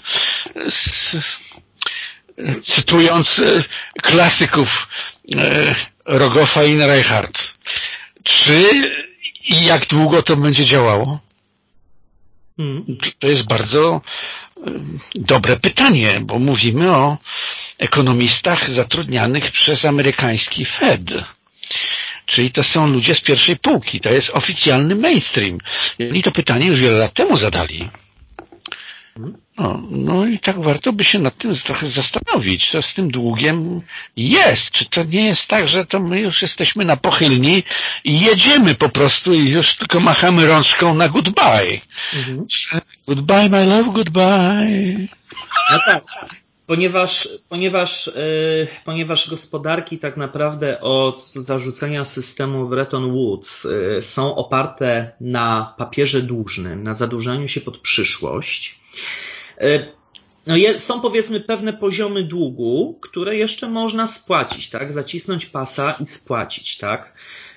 cytując e, klasyków e, Rogofa i Reinhardt, czy i jak długo to będzie działało? Hmm. To jest bardzo dobre pytanie, bo mówimy o ekonomistach zatrudnianych przez amerykański Fed. Czyli to są ludzie z pierwszej półki. To jest oficjalny mainstream. I to pytanie już wiele lat temu zadali. No, no i tak warto by się nad tym trochę zastanowić, co z tym długiem jest. Czy to nie jest tak, że to my już jesteśmy na pochylni i jedziemy po prostu i już tylko machamy rączką na goodbye. Mhm. Goodbye, my love, goodbye. No tak, ponieważ, ponieważ, yy, ponieważ gospodarki tak naprawdę od zarzucenia systemu Bretton Woods yy, są oparte na papierze dłużnym, na zadłużaniu się pod przyszłość, yy, no są powiedzmy pewne poziomy długu, które jeszcze można spłacić, tak? Zacisnąć pasa i spłacić, tak?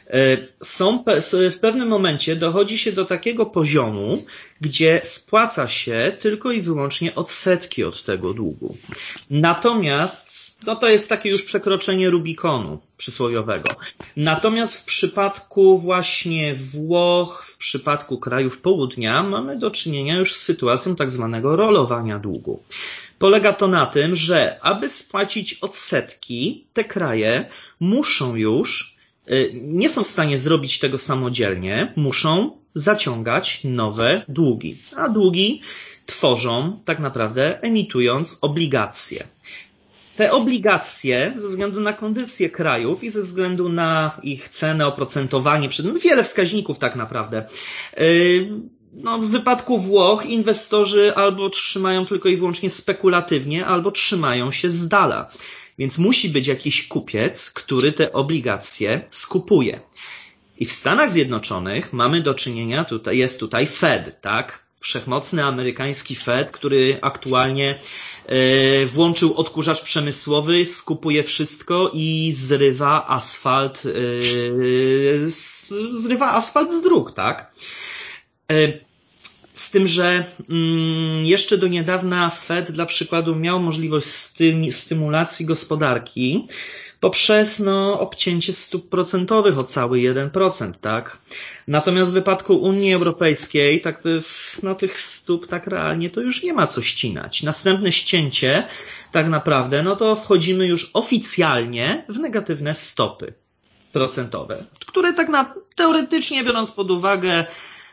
E, są, w pewnym momencie dochodzi się do takiego poziomu, gdzie spłaca się tylko i wyłącznie odsetki od tego długu. Natomiast no to jest takie już przekroczenie Rubikonu przysłowiowego. Natomiast w przypadku właśnie Włoch, w przypadku krajów południa mamy do czynienia już z sytuacją tak zwanego rolowania długu. Polega to na tym, że aby spłacić odsetki, te kraje muszą już Y, nie są w stanie zrobić tego samodzielnie, muszą zaciągać nowe długi. A długi tworzą tak naprawdę emitując obligacje. Te obligacje ze względu na kondycję krajów i ze względu na ich cenę, oprocentowanie, wiele wskaźników tak naprawdę, yy, no, w wypadku Włoch inwestorzy albo trzymają tylko i wyłącznie spekulatywnie, albo trzymają się z dala. Więc musi być jakiś kupiec, który te obligacje skupuje. I w Stanach Zjednoczonych mamy do czynienia, tutaj, jest tutaj Fed, tak? Wszechmocny amerykański Fed, który aktualnie e, włączył odkurzacz przemysłowy, skupuje wszystko i zrywa asfalt, e, zrywa asfalt z dróg, tak? E, z tym, że mm, jeszcze do niedawna Fed dla przykładu miał możliwość stymulacji gospodarki poprzez no, obcięcie stóp procentowych o cały 1%, tak? Natomiast w wypadku Unii Europejskiej tak, no, tych stóp tak realnie to już nie ma co ścinać. Następne ścięcie tak naprawdę, no to wchodzimy już oficjalnie w negatywne stopy procentowe, które tak na, teoretycznie biorąc pod uwagę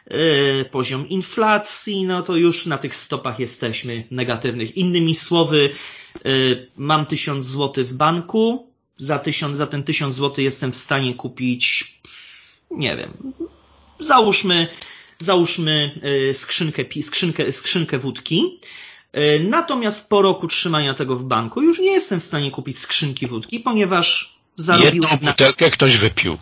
yy, poziom inflacji, no to już na tych stopach jesteśmy negatywnych. Innymi słowy, yy, mam tysiąc złotych w banku, za, tysiąc, za ten tysiąc złotych jestem w stanie kupić, nie wiem, załóżmy, załóżmy y, skrzynkę, skrzynkę, skrzynkę wódki. Y, natomiast po roku trzymania tego w banku już nie jestem w stanie kupić skrzynki wódki, ponieważ zarobiłem... Jedną butelkę na... ktoś wypił.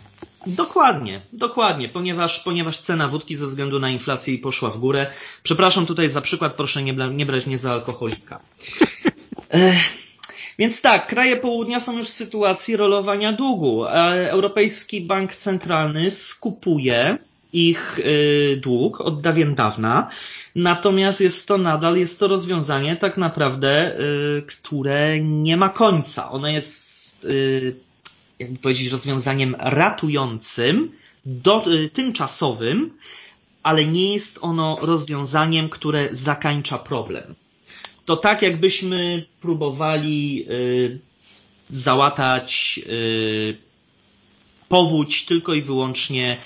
Dokładnie, dokładnie, ponieważ, ponieważ cena wódki ze względu na inflację poszła w górę. Przepraszam tutaj za przykład, proszę nie, nie brać mnie za alkoholika. <laughs> Więc tak, kraje południa są już w sytuacji rolowania długu. Europejski Bank Centralny skupuje ich y, dług od dawien dawna, natomiast jest to nadal, jest to rozwiązanie tak naprawdę, y, które nie ma końca. Ono jest, y, jakby powiedzieć, rozwiązaniem ratującym, do, tymczasowym, ale nie jest ono rozwiązaniem, które zakańcza problem to tak jakbyśmy próbowali y, załatać y, powódź tylko i wyłącznie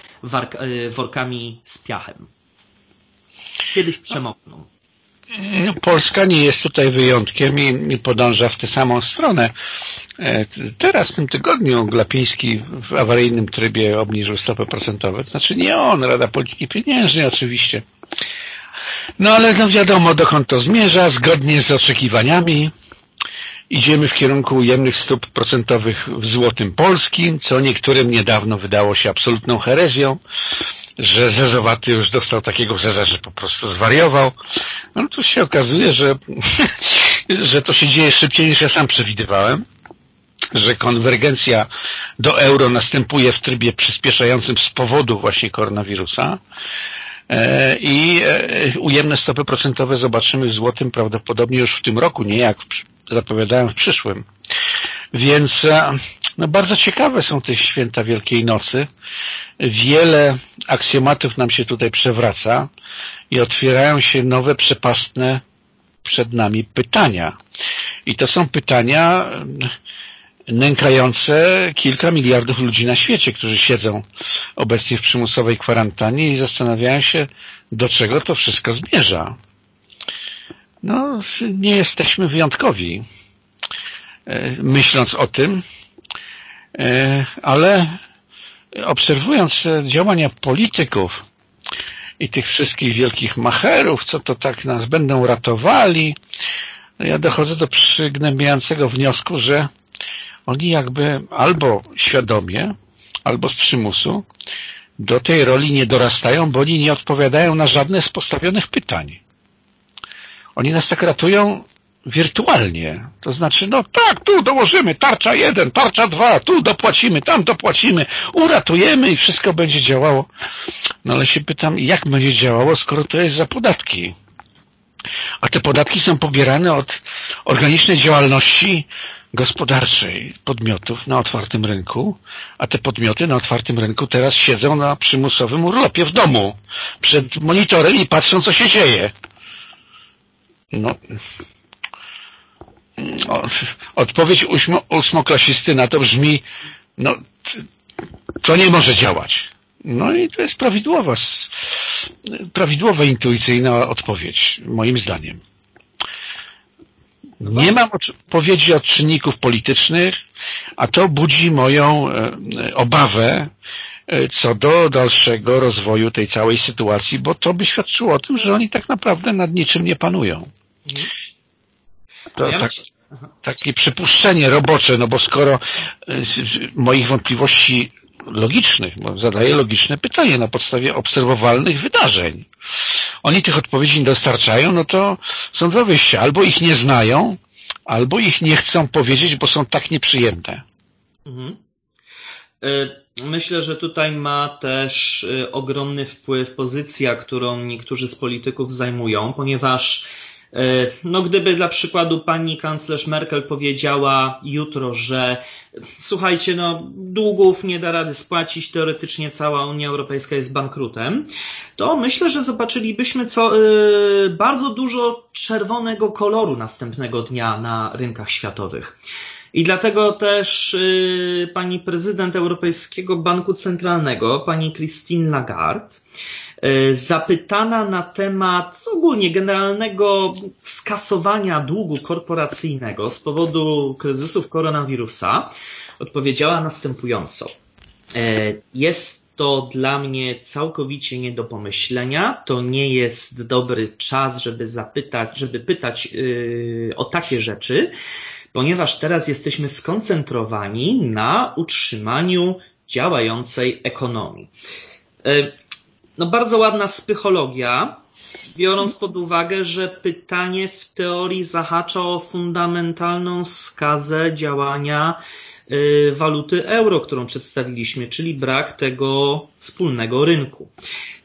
y, workami z piachem. Kiedyś przemokną. Polska nie jest tutaj wyjątkiem i podąża w tę samą stronę. E, teraz w tym tygodniu Glapiński w awaryjnym trybie obniżył stopę procentową. Znaczy nie on, Rada Polityki Pieniężnej oczywiście. No ale no wiadomo, dokąd to zmierza, zgodnie z oczekiwaniami. Idziemy w kierunku ujemnych stóp procentowych w złotym polskim, co niektórym niedawno wydało się absolutną herezją, że Zezowaty już dostał takiego Zeza, że po prostu zwariował. No tu się okazuje, że, <laughs> że to się dzieje szybciej niż ja sam przewidywałem że konwergencja do euro następuje w trybie przyspieszającym z powodu właśnie koronawirusa, i e, ujemne stopy procentowe zobaczymy w złotym prawdopodobnie już w tym roku, nie jak zapowiadałem w przyszłym. Więc e, no bardzo ciekawe są te święta Wielkiej Nocy. Wiele aksjomatów nam się tutaj przewraca i otwierają się nowe, przepastne przed nami pytania. I to są pytania nękające kilka miliardów ludzi na świecie, którzy siedzą obecnie w przymusowej kwarantannie i zastanawiają się, do czego to wszystko zmierza. No, nie jesteśmy wyjątkowi, e, myśląc o tym, e, ale obserwując działania polityków i tych wszystkich wielkich macherów, co to tak nas będą ratowali, no ja dochodzę do przygnębiającego wniosku, że oni jakby albo świadomie, albo z przymusu do tej roli nie dorastają, bo oni nie odpowiadają na żadne z postawionych pytań. Oni nas tak ratują wirtualnie. To znaczy, no tak, tu dołożymy, tarcza jeden, tarcza dwa, tu dopłacimy, tam dopłacimy, uratujemy i wszystko będzie działało. No ale się pytam, jak będzie działało, skoro to jest za podatki? A te podatki są pobierane od organicznej działalności gospodarczej podmiotów na otwartym rynku, a te podmioty na otwartym rynku teraz siedzą na przymusowym urlopie w domu przed monitorem i patrzą, co się dzieje. No, no odpowiedź ósmo, ósmoklasisty na to brzmi, no, to nie może działać. No i to jest prawidłowa, prawidłowa intuicyjna odpowiedź, moim zdaniem. Nie mam odpowiedzi od czynników politycznych, a to budzi moją e, obawę e, co do dalszego rozwoju tej całej sytuacji, bo to by świadczyło o tym, że oni tak naprawdę nad niczym nie panują. To tak, takie przypuszczenie robocze, no bo skoro e, moich wątpliwości logicznych, bo zadaję logiczne pytanie na podstawie obserwowalnych wydarzeń. Oni tych odpowiedzi nie dostarczają, no to są dwa wyjścia. Albo ich nie znają, albo ich nie chcą powiedzieć, bo są tak nieprzyjemne. Mhm. E, myślę, że tutaj ma też e, ogromny wpływ pozycja, którą niektórzy z polityków zajmują, ponieważ no gdyby dla przykładu pani kanclerz Merkel powiedziała jutro, że słuchajcie, no długów nie da rady spłacić, teoretycznie cała Unia Europejska jest bankrutem, to myślę, że zobaczylibyśmy co, yy, bardzo dużo czerwonego koloru następnego dnia na rynkach światowych. I dlatego też yy, pani prezydent Europejskiego Banku Centralnego, pani Christine Lagarde, E, zapytana na temat ogólnie generalnego skasowania długu korporacyjnego z powodu kryzysów koronawirusa, odpowiedziała następująco. E, jest to dla mnie całkowicie nie do pomyślenia. To nie jest dobry czas, żeby zapytać, żeby pytać yy, o takie rzeczy, ponieważ teraz jesteśmy skoncentrowani na utrzymaniu działającej ekonomii. No bardzo ładna spychologia, biorąc pod uwagę, że pytanie w teorii zahacza o fundamentalną skazę działania y, waluty euro, którą przedstawiliśmy, czyli brak tego wspólnego rynku.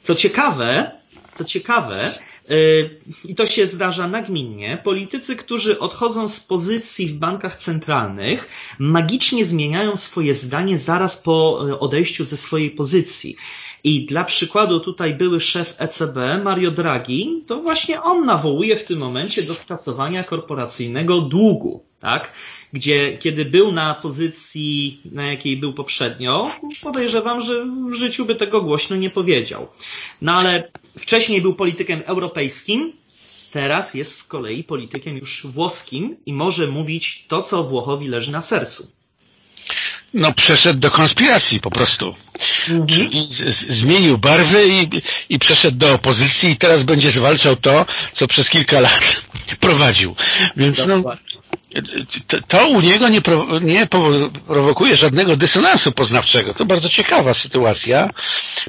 Co ciekawe, co ciekawe, y, i to się zdarza nagminnie, politycy, którzy odchodzą z pozycji w bankach centralnych, magicznie zmieniają swoje zdanie zaraz po y, odejściu ze swojej pozycji. I dla przykładu tutaj były szef ECB, Mario Draghi, to właśnie on nawołuje w tym momencie do skasowania korporacyjnego długu, tak? Gdzie, kiedy był na pozycji, na jakiej był poprzednio, podejrzewam, że w życiu by tego głośno nie powiedział. No ale wcześniej był politykiem europejskim, teraz jest z kolei politykiem już włoskim i może mówić to, co Włochowi leży na sercu. No przeszedł do konspiracji po prostu. Mhm. Zmienił barwy i, i przeszedł do opozycji i teraz będzie zwalczał to, co przez kilka lat prowadził. Więc no, to, u niego nie, nie prowokuje żadnego dysonansu poznawczego. To bardzo ciekawa sytuacja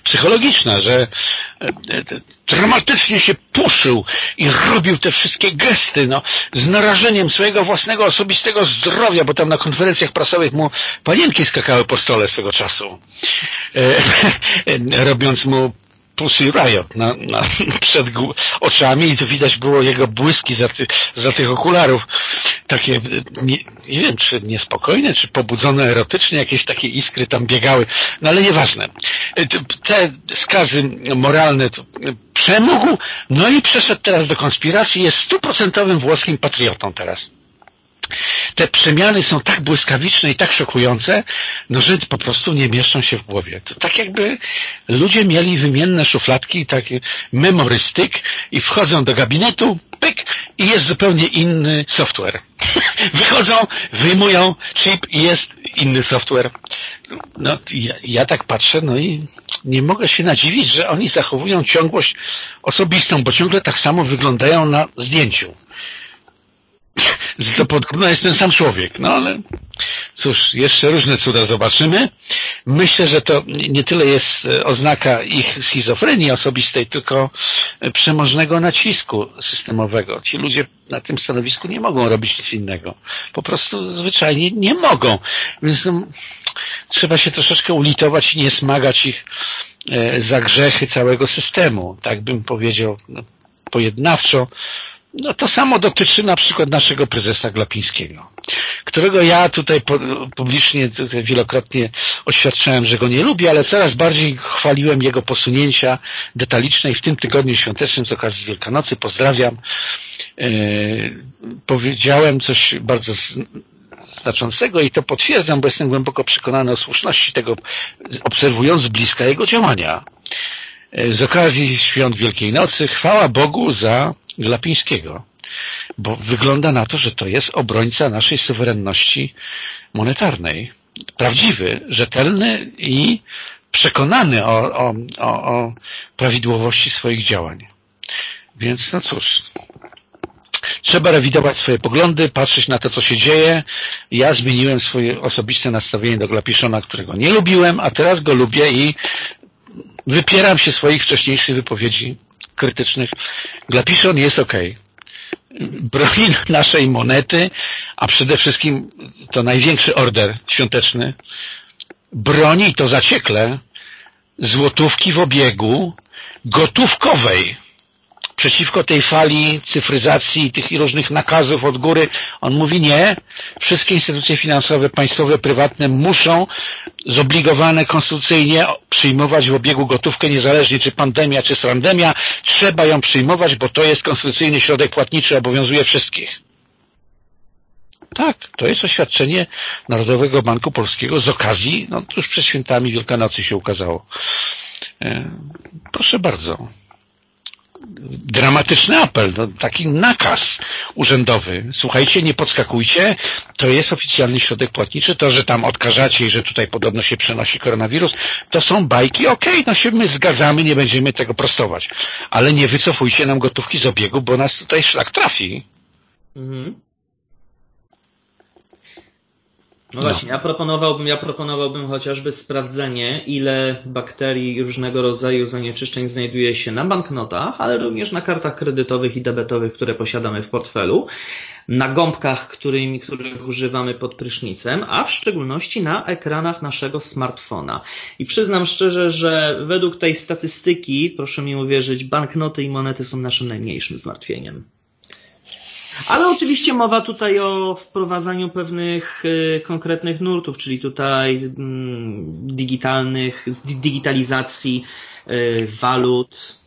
psychologiczna, że e, e, dramatycznie się puszył i robił te wszystkie gesty no, z narażeniem swojego własnego osobistego zdrowia, bo tam na konferencjach prasowych mu panienki skakały po stole swego czasu, e, <laughs> robiąc mu Pussy Riot na, na, <laughs> przed oczami i to widać było jego błyski za, ty, za tych okularów. Takie, nie, nie, wiem, czy niespokojne, czy pobudzone erotycznie, jakieś takie iskry tam biegały, no ale nieważne. Te skazy moralne przemógł, no i przeszedł teraz do konspiracji, jest stuprocentowym włoskim patriotą teraz te przemiany są tak błyskawiczne i tak szokujące, no, że po prostu nie mieszczą się w głowie. To tak jakby ludzie mieli wymienne szufladki, taki memorystyk i wchodzą do gabinetu, pyk, i jest zupełnie inny software. <laughs> Wychodzą, wyjmują chip i jest inny software. No, ja, ja tak patrzę, no i nie mogę się nadziwić, że oni zachowują ciągłość osobistą, bo ciągle tak samo wyglądają na zdjęciu <laughs> że to podobno jest ten sam człowiek. No ale cóż, jeszcze różne cuda zobaczymy. Myślę, że to nie tyle jest e, oznaka ich schizofrenii osobistej, tylko przemożnego nacisku systemowego. Ci ludzie na tym stanowisku nie mogą robić nic innego. Po prostu zwyczajnie nie mogą. Więc no, trzeba się troszeczkę ulitować i nie smagać ich e, za grzechy całego systemu. Tak bym powiedział no, pojednawczo, no to samo dotyczy na przykład naszego prezesa Glapińskiego, którego ja tutaj publicznie tutaj wielokrotnie oświadczałem, że go nie lubię, ale coraz bardziej chwaliłem jego posunięcia detaliczne i w tym tygodniu świątecznym z okazji Wielkanocy pozdrawiam. Yy, powiedziałem coś bardzo znaczącego i to potwierdzam, bo jestem głęboko przekonany o słuszności tego, obserwując bliska jego działania. E, z okazji świąt Wielkiej Nocy chwała Bogu za Glapińskiego. bo wygląda na to, że to jest obrońca naszej suwerenności monetarnej. Prawdziwy, rzetelny i przekonany o, o, o, o prawidłowości swoich działań. Więc no cóż, trzeba rewidować swoje poglądy, patrzeć na to, co się dzieje. Ja zmieniłem swoje osobiste nastawienie do Glapiszona, którego nie lubiłem, a teraz go lubię i wypieram się swoich wcześniejszych wypowiedzi krytycznych. Glapiszon jest ok. Broni naszej monety, a przede wszystkim to największy order świąteczny, broni to zaciekle złotówki w obiegu gotówkowej przeciwko tej fali cyfryzacji tych różnych nakazów od góry. On mówi nie, wszystkie instytucje finansowe, państwowe, prywatne muszą zobligowane konstytucyjnie przyjmować w obiegu gotówkę, niezależnie czy pandemia, czy strandemia. Trzeba ją przyjmować, bo to jest konstytucyjny środek płatniczy, obowiązuje wszystkich. Tak, to jest oświadczenie Narodowego Banku Polskiego z okazji, no tuż przed świętami Wielkanocy się ukazało. E, proszę bardzo dramatyczny apel, no, taki nakaz urzędowy. Słuchajcie, nie podskakujcie, to jest oficjalny środek płatniczy, to, że tam odkażacie i że tutaj podobno się przenosi koronawirus, to są bajki, okej, okay, no się my zgadzamy, nie będziemy tego prostować, ale nie wycofujcie nam gotówki z obiegu, bo nas tutaj szlak trafi. Mhm. No, no właśnie, ja proponowałbym, ja proponowałbym chociażby sprawdzenie, ile bakterii różnego rodzaju zanieczyszczeń znajduje się na banknotach, ale również na kartach kredytowych i debetowych, które posiadamy w portfelu, na gąbkach, którymi, których używamy pod prysznicem, a w szczególności na ekranach naszego smartfona. I przyznam szczerze, że według tej statystyki, proszę mi uwierzyć, banknoty i monety są naszym najmniejszym zmartwieniem. Ale oczywiście mowa tutaj o wprowadzaniu pewnych y, konkretnych nurtów, czyli tutaj mm, digitalnych, digitalizacji y, walut.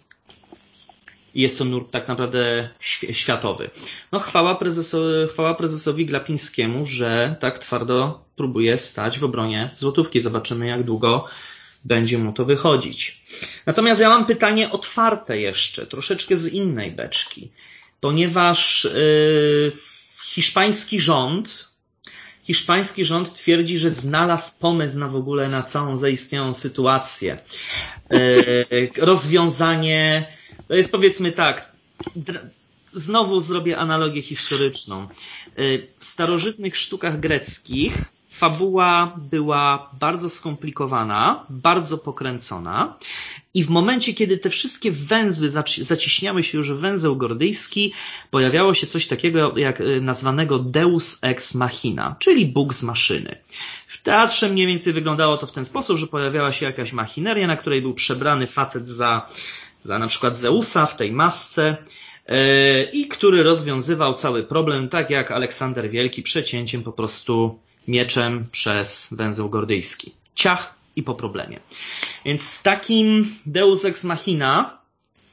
Jest to nurt tak naprawdę światowy. No chwała prezesowi, chwała prezesowi Glapińskiemu, że tak twardo próbuje stać w obronie złotówki. Zobaczymy jak długo będzie mu to wychodzić. Natomiast ja mam pytanie otwarte jeszcze, troszeczkę z innej beczki ponieważ y, hiszpański rząd hiszpański rząd twierdzi, że znalazł pomysł na w ogóle na całą zaistniałą sytuację. Y, rozwiązanie, to jest powiedzmy tak, znowu zrobię analogię historyczną. Y, w starożytnych sztukach greckich fabuła była bardzo skomplikowana, bardzo pokręcona i w momencie, kiedy te wszystkie węzły zaciśniały się już w węzeł gordyjski, pojawiało się coś takiego jak y, nazwanego deus ex machina, czyli Bóg z maszyny. W teatrze mniej więcej wyglądało to w ten sposób, że pojawiała się jakaś machineria, na której był przebrany facet za, za na przykład Zeusa w tej masce, y, i który rozwiązywał cały problem, tak jak Aleksander Wielki, przecięciem po prostu mieczem przez węzeł gordyjski. Ciach i po problemie. Więc takim deus ex machina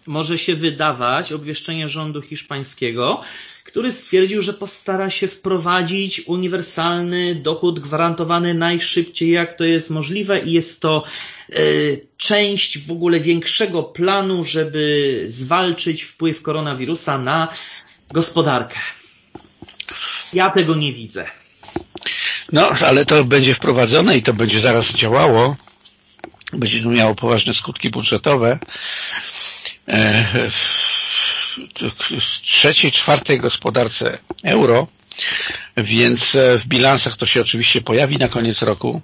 może się wydawać obwieszczenie rządu hiszpańskiego, który stwierdził, że postara się wprowadzić uniwersalny dochód gwarantowany najszybciej, jak to jest możliwe i jest to y, część w ogóle większego planu, żeby zwalczyć wpływ koronawirusa na gospodarkę. Ja tego nie widzę. No, ale to będzie wprowadzone i to będzie zaraz działało. Będzie to miało poważne skutki budżetowe. E, w trzeciej, czwartej gospodarce euro, więc e, w bilansach to się oczywiście pojawi na koniec roku.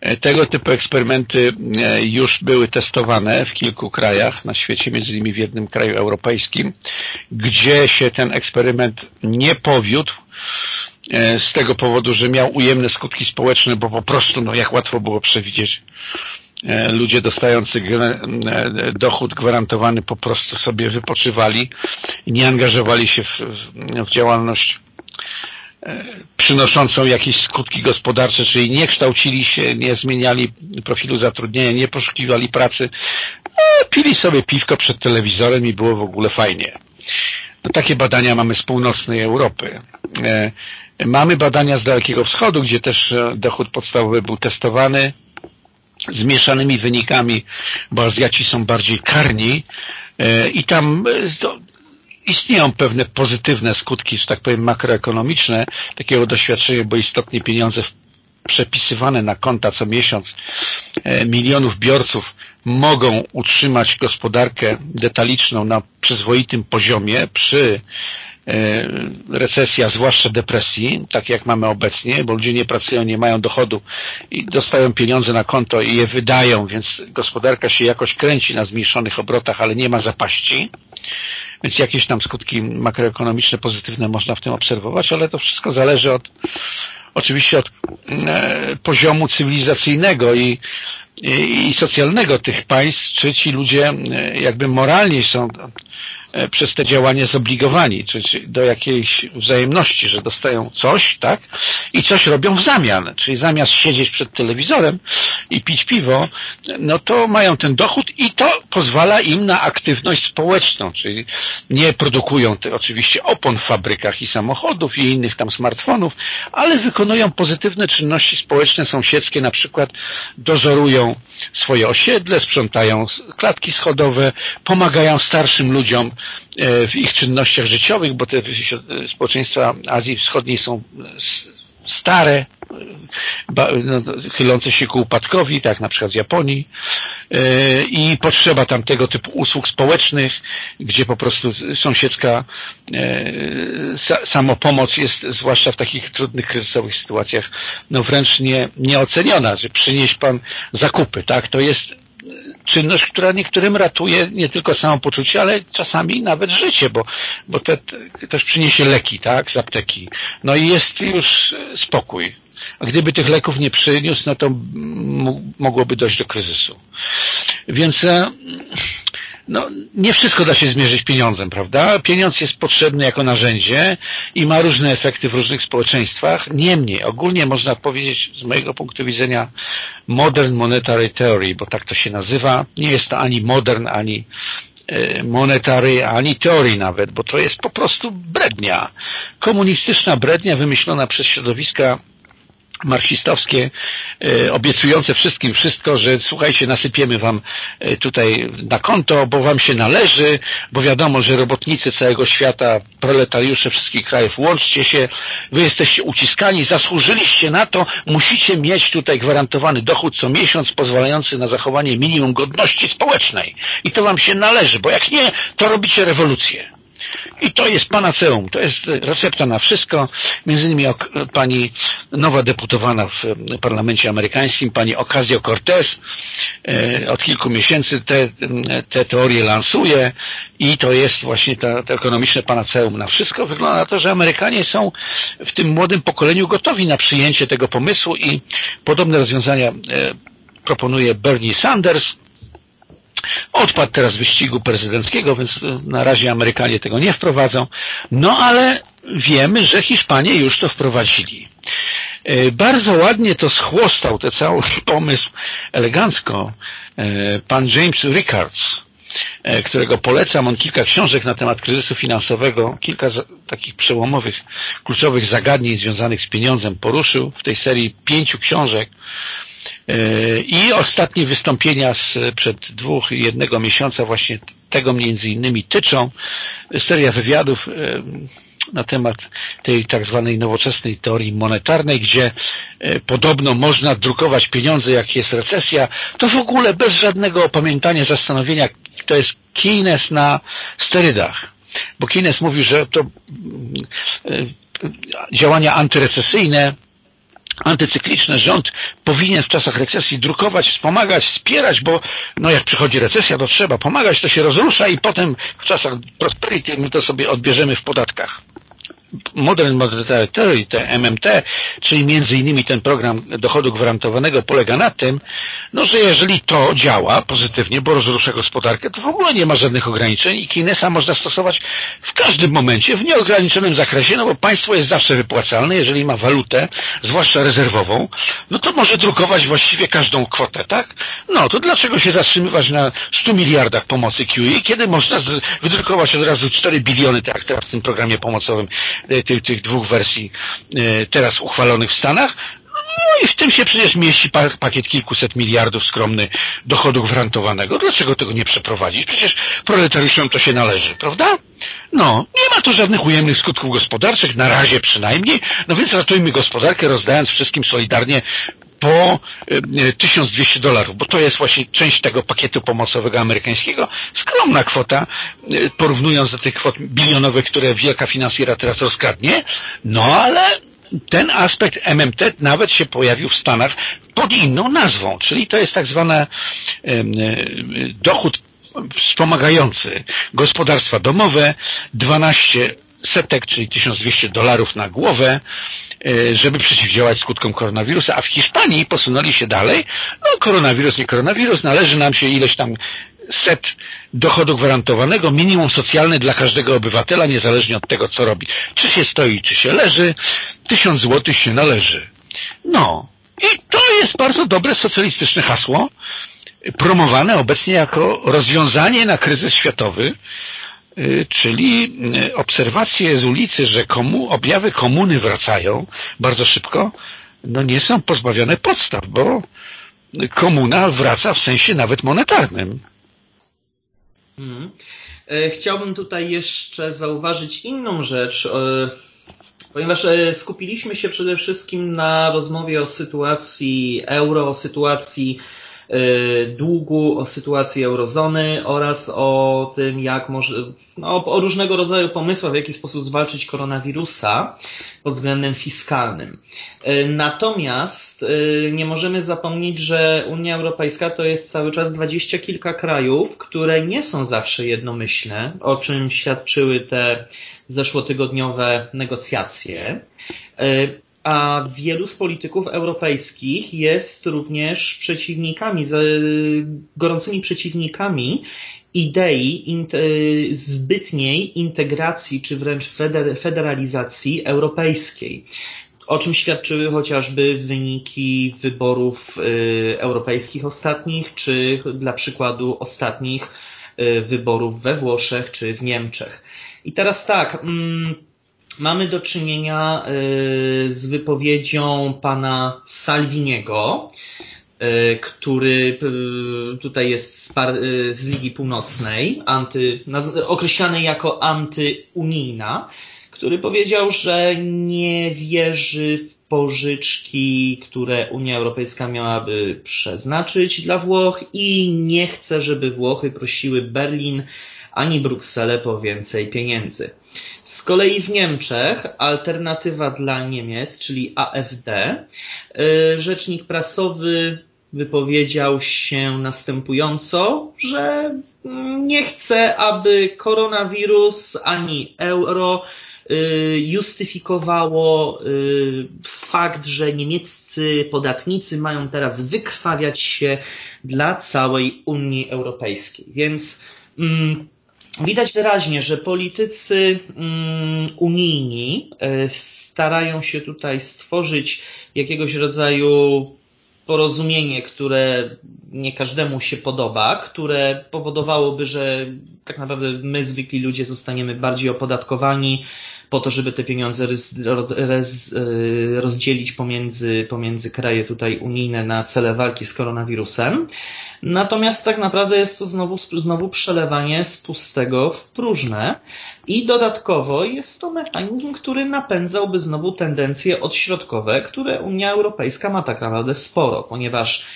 E, tego typu eksperymenty już były testowane w kilku krajach na świecie, między innymi w jednym kraju europejskim, gdzie się ten eksperyment nie powiódł, z tego powodu, że miał ujemne skutki społeczne, bo po prostu, no jak łatwo było przewidzieć, e, ludzie dostający e, dochód gwarantowany po prostu sobie wypoczywali i nie angażowali się w, w działalność przynoszącą jakieś skutki gospodarcze, czyli nie kształcili się, nie zmieniali profilu zatrudnienia, nie poszukiwali pracy, pili sobie piwko przed telewizorem i było w ogóle fajnie. No, takie badania mamy z północnej Europy. Mamy badania z Dalekiego Wschodu, gdzie też e, dochód podstawowy był testowany z mieszanymi wynikami, bo Azjaci są bardziej karni e, i tam e, istnieją pewne pozytywne skutki, że tak powiem, makroekonomiczne. Takiego doświadczenia, bo istotnie pieniądze przepisywane na konta co miesiąc milionów biorców mogą utrzymać gospodarkę detaliczną na przyzwoitym poziomie przy recesja, zwłaszcza depresji, tak jak mamy obecnie, bo ludzie nie pracują, nie mają dochodu i dostają pieniądze na konto i je wydają, więc gospodarka się jakoś kręci na zmniejszonych obrotach, ale nie ma zapaści, więc jakieś tam skutki makroekonomiczne pozytywne można w tym obserwować, ale to wszystko zależy od oczywiście od e, poziomu cywilizacyjnego i, i, i socjalnego tych państw, czy ci ludzie e, jakby moralnie są E, przez te działania zobligowani, czy, czy do jakiejś wzajemności, że dostają coś, tak, i coś robią w zamian, czyli zamiast siedzieć przed telewizorem i pić piwo, no to mają ten dochód i to pozwala im na aktywność społeczną, czyli nie produkują te oczywiście opon w fabrykach i samochodów i innych tam smartfonów, ale wykonują pozytywne czynności społeczne, sąsiedzkie, na przykład dozorują swoje osiedle, sprzątają klatki schodowe, pomagają starszym ludziom E, w ich czynnościach życiowych, bo te społeczeństwa Azji Wschodniej są stare, no, chylące się ku upadkowi, tak na przykład w Japonii e, i potrzeba tam tego typu usług społecznych, gdzie po prostu sąsiedzka e, samopomoc jest, zwłaszcza w takich trudnych, kryzysowych sytuacjach, no wręcz nie, nieoceniona, że przynieść pan zakupy, tak, to jest czynność, która niektórym ratuje nie tylko samopoczucie, ale czasami nawet życie, bo, bo te, też przyniesie leki, tak, z apteki. No i jest już spokój. A gdyby tych leków nie przyniósł, no to mogłoby dojść do kryzysu. Więc e, no, nie wszystko da się zmierzyć pieniądzem, prawda? Pieniądz jest potrzebny jako narzędzie i ma różne efekty w różnych społeczeństwach. Niemniej, ogólnie można powiedzieć z mojego punktu widzenia Modern Monetary Theory, bo tak to się nazywa. Nie jest to ani modern, ani e, monetary, ani teorii nawet, bo to jest po prostu brednia. Komunistyczna brednia wymyślona przez środowiska marksistowskie, e, obiecujące wszystkim wszystko, że słuchajcie, nasypiemy wam e, tutaj na konto, bo wam się należy, bo wiadomo, że robotnicy całego świata, proletariusze wszystkich krajów, łączcie się, wy jesteście uciskani, zasłużyliście na to, musicie mieć tutaj gwarantowany dochód co miesiąc, pozwalający na zachowanie minimum godności społecznej. I to wam się należy, bo jak nie, to robicie rewolucję. I to jest panaceum, to jest recepta na wszystko. Między innymi pani nowa deputowana w parlamencie amerykańskim, pani Ocasio-Cortez e, od kilku miesięcy te, te teorie lansuje i to jest właśnie to, to ekonomiczne panaceum na wszystko. Wygląda na to, że Amerykanie są w tym młodym pokoleniu gotowi na przyjęcie tego pomysłu i podobne rozwiązania e, proponuje Bernie Sanders, Odpadł teraz wyścigu prezydenckiego, więc na razie Amerykanie tego nie wprowadzą. No ale wiemy, że Hiszpanie już to wprowadzili. E, bardzo ładnie to schłostał, ten cały <laughs> pomysł elegancko, e, pan James Rickards, e, którego polecam. On kilka książek na temat kryzysu finansowego, kilka takich przełomowych, kluczowych zagadnień związanych z pieniądzem poruszył w tej serii pięciu książek. I ostatnie wystąpienia przed dwóch jednego miesiąca właśnie tego między innymi tyczą. Seria wywiadów na temat tej tak zwanej nowoczesnej teorii monetarnej, gdzie e, podobno można drukować pieniądze, jak jest recesja, to w ogóle bez żadnego opamiętania, zastanowienia, to jest Keynes na sterydach. Bo Keynes mówi, że to e, działania antyrecesyjne antycykliczne rząd powinien w czasach recesji drukować, wspomagać, wspierać, bo no jak przychodzi recesja, to trzeba pomagać, to się rozrusza i potem w czasach prosperity my to sobie odbierzemy w podatkach. Modern Monetary Theory, te MMT, czyli między innymi ten program dochodu gwarantowanego polega na tym, no, że jeżeli to działa pozytywnie, bo rozrusza gospodarkę, to w ogóle nie ma żadnych ograniczeń i Kinesa można stosować w każdym momencie, w nieograniczonym zakresie, no bo państwo jest zawsze wypłacalne, jeżeli ma walutę, zwłaszcza rezerwową, no to może drukować właściwie każdą kwotę, tak? No, to dlaczego się zatrzymywać na 100 miliardach pomocy QE, kiedy można wydrukować od razu 4 biliony, tak jak teraz w tym programie pomocowym tych, tych dwóch wersji e, teraz uchwalonych w Stanach, no i w tym się przecież mieści pakiet kilkuset miliardów skromny dochodu gwarantowanego. Dlaczego tego nie przeprowadzić? Przecież proletariuszom to się należy, prawda? No, nie ma to żadnych ujemnych skutków gospodarczych, na razie przynajmniej, no więc ratujmy gospodarkę, rozdając wszystkim solidarnie po 1200 e, dolarów, bo to jest właśnie część tego pakietu pomocowego amerykańskiego. Skromna kwota, e, porównując do tych kwot bilionowych, które wielka finansjera teraz rozkradnie, no ale ten aspekt MMT nawet się pojawił w Stanach pod inną nazwą, czyli to jest tak zwany e, dochód wspomagający. Gospodarstwa domowe, 12 setek, czyli 1200 dolarów na głowę, żeby przeciwdziałać skutkom koronawirusa, a w Hiszpanii posunęli się dalej, no koronawirus, nie koronawirus, należy nam się ileś tam set dochodu gwarantowanego, minimum socjalne dla każdego obywatela, niezależnie od tego, co robi. Czy się stoi, czy się leży, tysiąc złotych się należy. No. I to jest bardzo dobre socjalistyczne hasło, promowane obecnie jako rozwiązanie na kryzys światowy, czyli y, obserwacje z ulicy, że komu, objawy komuny wracają bardzo szybko, no nie są pozbawione podstaw, bo komuna wraca w sensie nawet monetarnym. Hmm. Chciałbym tutaj jeszcze zauważyć inną rzecz, e, ponieważ e, skupiliśmy się przede wszystkim na rozmowie o sytuacji euro, o sytuacji długu, o sytuacji eurozony oraz o tym, jak może, no, o różnego rodzaju pomysłach, w jaki sposób zwalczyć koronawirusa pod względem fiskalnym. E, natomiast e, nie możemy zapomnieć, że Unia Europejska to jest cały czas dwadzieścia kilka krajów, które nie są zawsze jednomyślne, o czym świadczyły te zeszłotygodniowe negocjacje a wielu z polityków europejskich jest również przeciwnikami, gorącymi przeciwnikami idei zbytniej integracji czy wręcz federalizacji europejskiej. O czym świadczyły chociażby wyniki wyborów y, europejskich ostatnich, czy dla przykładu ostatnich y, wyborów we Włoszech czy w Niemczech. I teraz tak, mm, mamy do czynienia y, z wypowiedzią pana Salviniego, y, który y, tutaj jest z, z Ligi Północnej, anty, określany jako antyunijna, który powiedział, że nie wierzy w pożyczki, które Unia Europejska miałaby przeznaczyć dla Włoch i nie chce, żeby Włochy prosiły Berlin ani Brukselę po więcej pieniędzy. Z kolei w Niemczech alternatywa dla Niemiec, czyli AfD, y, rzecznik prasowy wypowiedział się następująco, że nie chce, aby koronawirus ani euro y, justyfikowało y, fakt, że niemieccy podatnicy mają teraz wykrwawiać się dla całej Unii Europejskiej. Więc mm, Widać wyraźnie, że politycy mm, unijni e, starają się tutaj stworzyć jakiegoś rodzaju porozumienie, które nie każdemu się podoba, które powodowałoby, że tak naprawdę my, zwykli ludzie, zostaniemy bardziej opodatkowani po to, żeby te pieniądze e, rozdzielić pomiędzy, pomiędzy kraje tutaj unijne na cele walki z koronawirusem. Natomiast tak naprawdę jest to znowu, znowu przelewanie z pustego w próżne i dodatkowo jest to mechanizm, który napędzałby znowu tendencje odśrodkowe, które Unia Europejska ma tak naprawdę sporo, ponieważ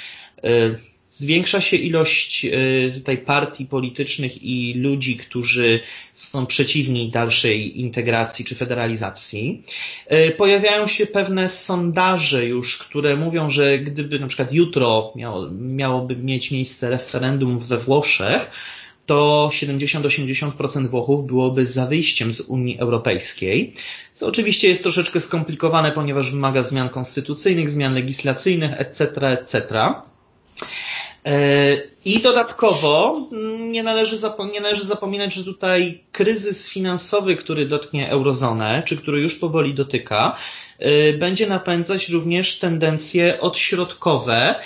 y, zwiększa się ilość y, tutaj partii politycznych i ludzi, którzy są przeciwni dalszej integracji czy federalizacji. Y, pojawiają się pewne sondaże już, które mówią, że gdyby na przykład jutro miało, miałoby mieć miejsce referendum we Włoszech, to 70-80% Włochów byłoby za wyjściem z Unii Europejskiej, co oczywiście jest troszeczkę skomplikowane, ponieważ wymaga zmian konstytucyjnych, zmian legislacyjnych, etc., etc. E, I dodatkowo mm, nie należy, nie należy zapominać, że tutaj kryzys finansowy, który dotknie eurozonę, czy który już powoli dotyka, e, będzie napędzać również tendencje odśrodkowe e,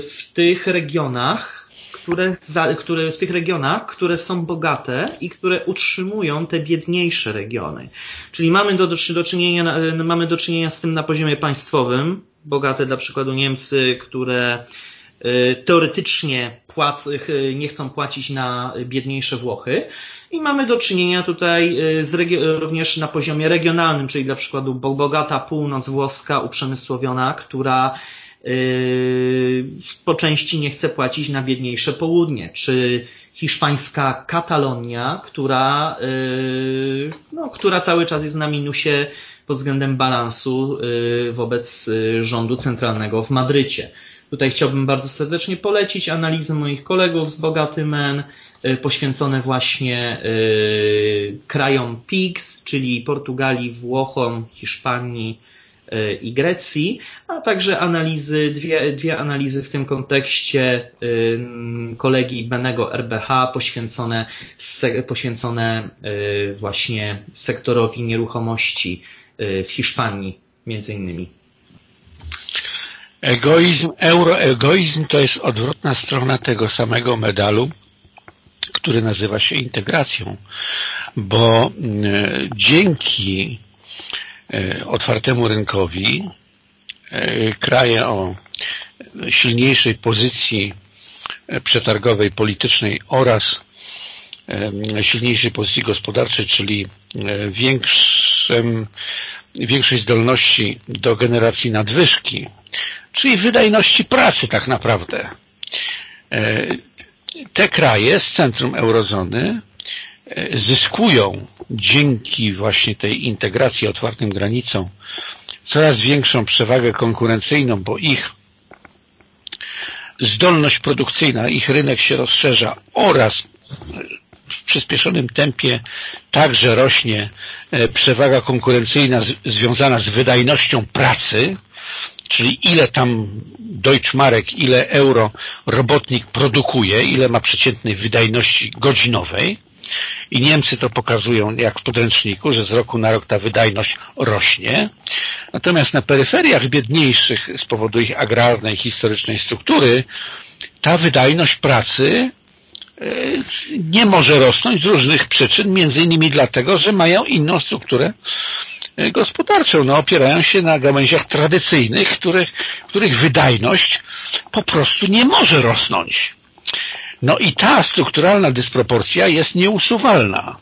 w tych regionach, które, które, w tych regionach, które są bogate i które utrzymują te biedniejsze regiony. Czyli mamy do, do, czynienia, mamy do czynienia z tym na poziomie państwowym, bogate dla przykładu Niemcy, które teoretycznie płac, nie chcą płacić na biedniejsze Włochy. I mamy do czynienia tutaj z również na poziomie regionalnym, czyli dla przykładu bogata północ włoska uprzemysłowiona, która po części nie chce płacić na biedniejsze południe, czy hiszpańska Katalonia, która, no, która cały czas jest na minusie pod względem balansu wobec rządu centralnego w Madrycie. Tutaj chciałbym bardzo serdecznie polecić analizy moich kolegów z Bogaty Men, poświęcone właśnie krajom PIGS, czyli Portugalii, Włochom, Hiszpanii, i Grecji, a także analizy, dwie, dwie analizy w tym kontekście kolegi Benego RBH poświęcone, poświęcone właśnie sektorowi nieruchomości w Hiszpanii między innymi. Egoizm, euroegoizm to jest odwrotna strona tego samego medalu, który nazywa się integracją, bo dzięki E, otwartemu rynkowi, e, kraje o silniejszej pozycji e, przetargowej, politycznej oraz silniejszej pozycji gospodarczej, czyli większym, większej zdolności do generacji nadwyżki, czyli wydajności pracy tak naprawdę. Te kraje z centrum eurozony zyskują dzięki właśnie tej integracji otwartym granicom coraz większą przewagę konkurencyjną, bo ich zdolność produkcyjna, ich rynek się rozszerza oraz w przyspieszonym tempie także rośnie e, przewaga konkurencyjna związana z wydajnością pracy, czyli ile tam Deutschmarek, ile euro robotnik produkuje, ile ma przeciętnej wydajności godzinowej, i Niemcy to pokazują jak w podręczniku, że z roku na rok ta wydajność rośnie. Natomiast na peryferiach biedniejszych z powodu ich agrarnej, historycznej struktury ta wydajność pracy e, nie może rosnąć z różnych przyczyn, między innymi dlatego, że mają inną strukturę gospodarczą. No, opierają się na gałęziach tradycyjnych, których, których wydajność po prostu nie może rosnąć. No i ta strukturalna dysproporcja jest nieusuwalna.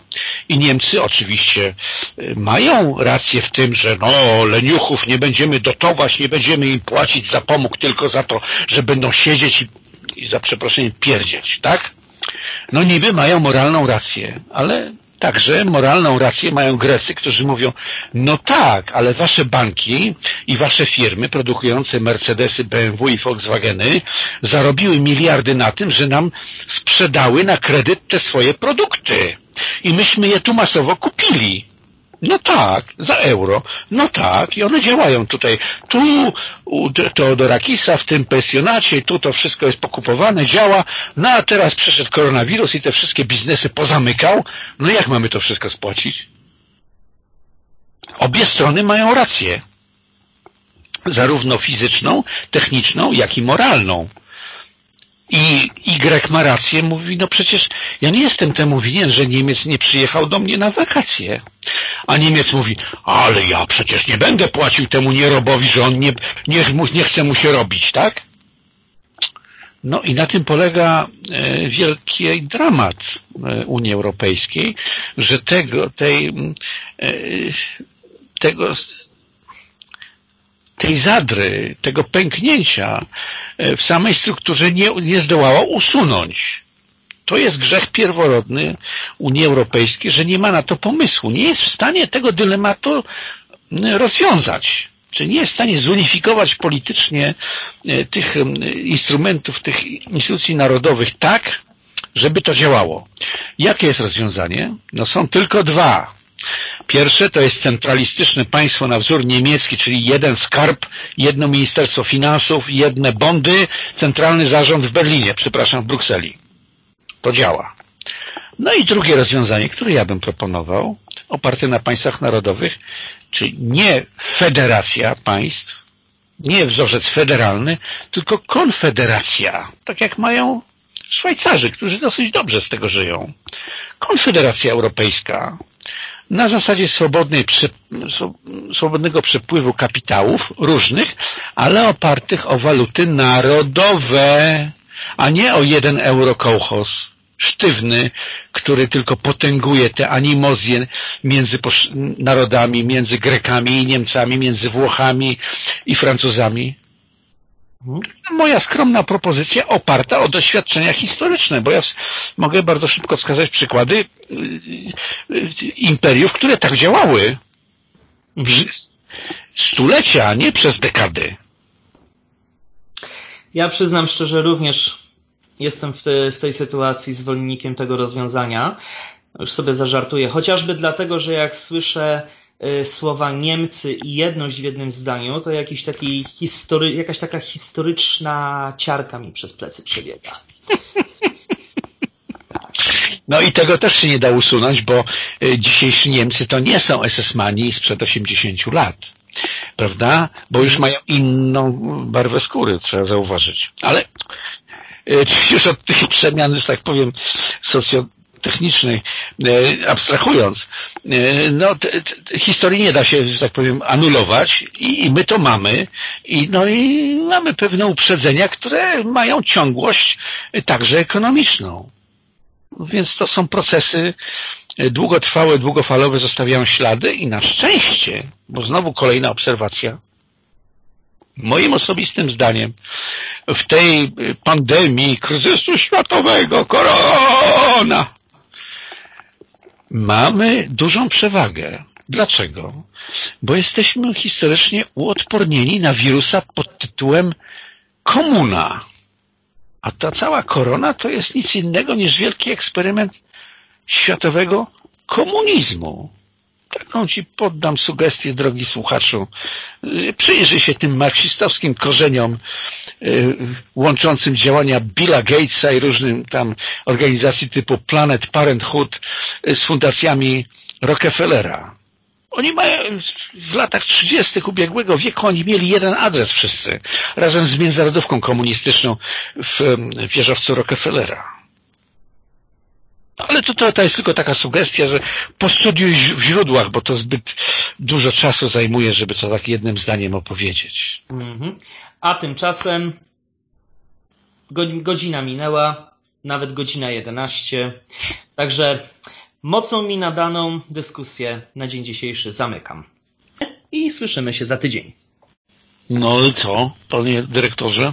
I Niemcy oczywiście y, mają rację w tym, że no leniuchów nie będziemy dotować, nie będziemy im płacić za pomóg, tylko za to, że będą siedzieć i, i za przeproszeniem pierdzieć, tak? No niby mają moralną rację, ale Także moralną rację mają Grecy, którzy mówią, no tak, ale wasze banki i wasze firmy produkujące Mercedesy, BMW i Volkswageny zarobiły miliardy na tym, że nam sprzedały na kredyt te swoje produkty. I myśmy je tu masowo kupili. No tak, za euro. No tak, i one działają tutaj. Tu u Teodorakisa, w tym pensjonacie, tu to wszystko jest pokupowane, działa. No a teraz przyszedł koronawirus i te wszystkie biznesy pozamykał. No jak mamy to wszystko spłacić? Obie strony mają rację. Zarówno fizyczną, techniczną, jak i moralną. I Y ma rację, mówi, no przecież ja nie jestem temu winien, że Niemiec nie przyjechał do mnie na wakacje. A Niemiec mówi, ale ja przecież nie będę płacił temu nierobowi, że on nie, nie, nie chce mu się robić, tak? No i na tym polega e, wielki dramat e, Unii Europejskiej, że tego, tej, e, tego tej zadry, tego pęknięcia e, w samej strukturze nie, nie zdołała usunąć. To jest grzech pierworodny Unii Europejskiej, że nie ma na to pomysłu. Nie jest w stanie tego dylematu rozwiązać. Czy nie jest w stanie zunifikować politycznie e, tych instrumentów, tych instytucji narodowych tak, żeby to działało. Jakie jest rozwiązanie? No są tylko dwa. Pierwsze to jest centralistyczne państwo na wzór niemiecki, czyli jeden skarb, jedno Ministerstwo Finansów, jedne bondy, centralny zarząd w Berlinie, przepraszam, w Brukseli. To działa. No i drugie rozwiązanie, które ja bym proponował, oparte na państwach narodowych, czyli nie federacja państw, nie wzorzec federalny, tylko konfederacja, tak jak mają Szwajcarzy, którzy dosyć dobrze z tego żyją. Konfederacja Europejska na zasadzie swobodnej, swobodnego przepływu kapitałów różnych, ale opartych o waluty narodowe, a nie o jeden euro kołchos sztywny, który tylko potęguje te animozje między narodami, między Grekami i Niemcami, między Włochami i Francuzami. Mhm. Moja skromna propozycja oparta o doświadczenia historyczne, bo ja mogę bardzo szybko wskazać przykłady y, y, imperiów, które tak działały przez stulecia, a nie przez dekady. Ja przyznam szczerze również jestem w, te, w tej sytuacji zwolennikiem tego rozwiązania. Już sobie zażartuję. Chociażby dlatego, że jak słyszę słowa Niemcy i jedność w jednym zdaniu, to jakiś taki history, jakaś taka historyczna ciarka mi przez plecy przebiega. No i tego też się nie da usunąć, bo y, dzisiejsi Niemcy to nie są SS-mani sprzed 80 lat. Prawda? Bo już mają inną barwę skóry, trzeba zauważyć. Ale E, już od tych przemian, że tak powiem, socjotechnicznej, e, abstrahując, e, no, te, te, historii nie da się, że tak powiem, anulować i, i, my to mamy i, no i mamy pewne uprzedzenia, które mają ciągłość także ekonomiczną. Więc to są procesy długotrwałe, długofalowe, zostawiają ślady i na szczęście, bo znowu kolejna obserwacja, moim osobistym zdaniem w tej pandemii kryzysu światowego, korona, mamy dużą przewagę. Dlaczego? Bo jesteśmy historycznie uodpornieni na wirusa pod tytułem komuna. A ta cała korona to jest nic innego niż wielki eksperyment światowego komunizmu. Taką ci poddam sugestię, drogi słuchaczu. Przyjrzyj się tym marksistowskim korzeniom y, łączącym działania Billa Gatesa i różnym tam organizacji typu Planet Parenthood y, z fundacjami Rockefellera. Oni mają w latach 30. ubiegłego wieku oni mieli jeden adres wszyscy, razem z międzynarodówką komunistyczną w wieżowcu Rockefellera. Ale to, to, to jest tylko taka sugestia, że postudiuj w źródłach, bo to zbyt dużo czasu zajmuje, żeby to tak jednym zdaniem opowiedzieć. Mhm. A tymczasem godzina minęła, nawet godzina 11. Także mocną mi nadaną dyskusję na dzień dzisiejszy zamykam. I słyszymy się za tydzień. No i co, panie dyrektorze?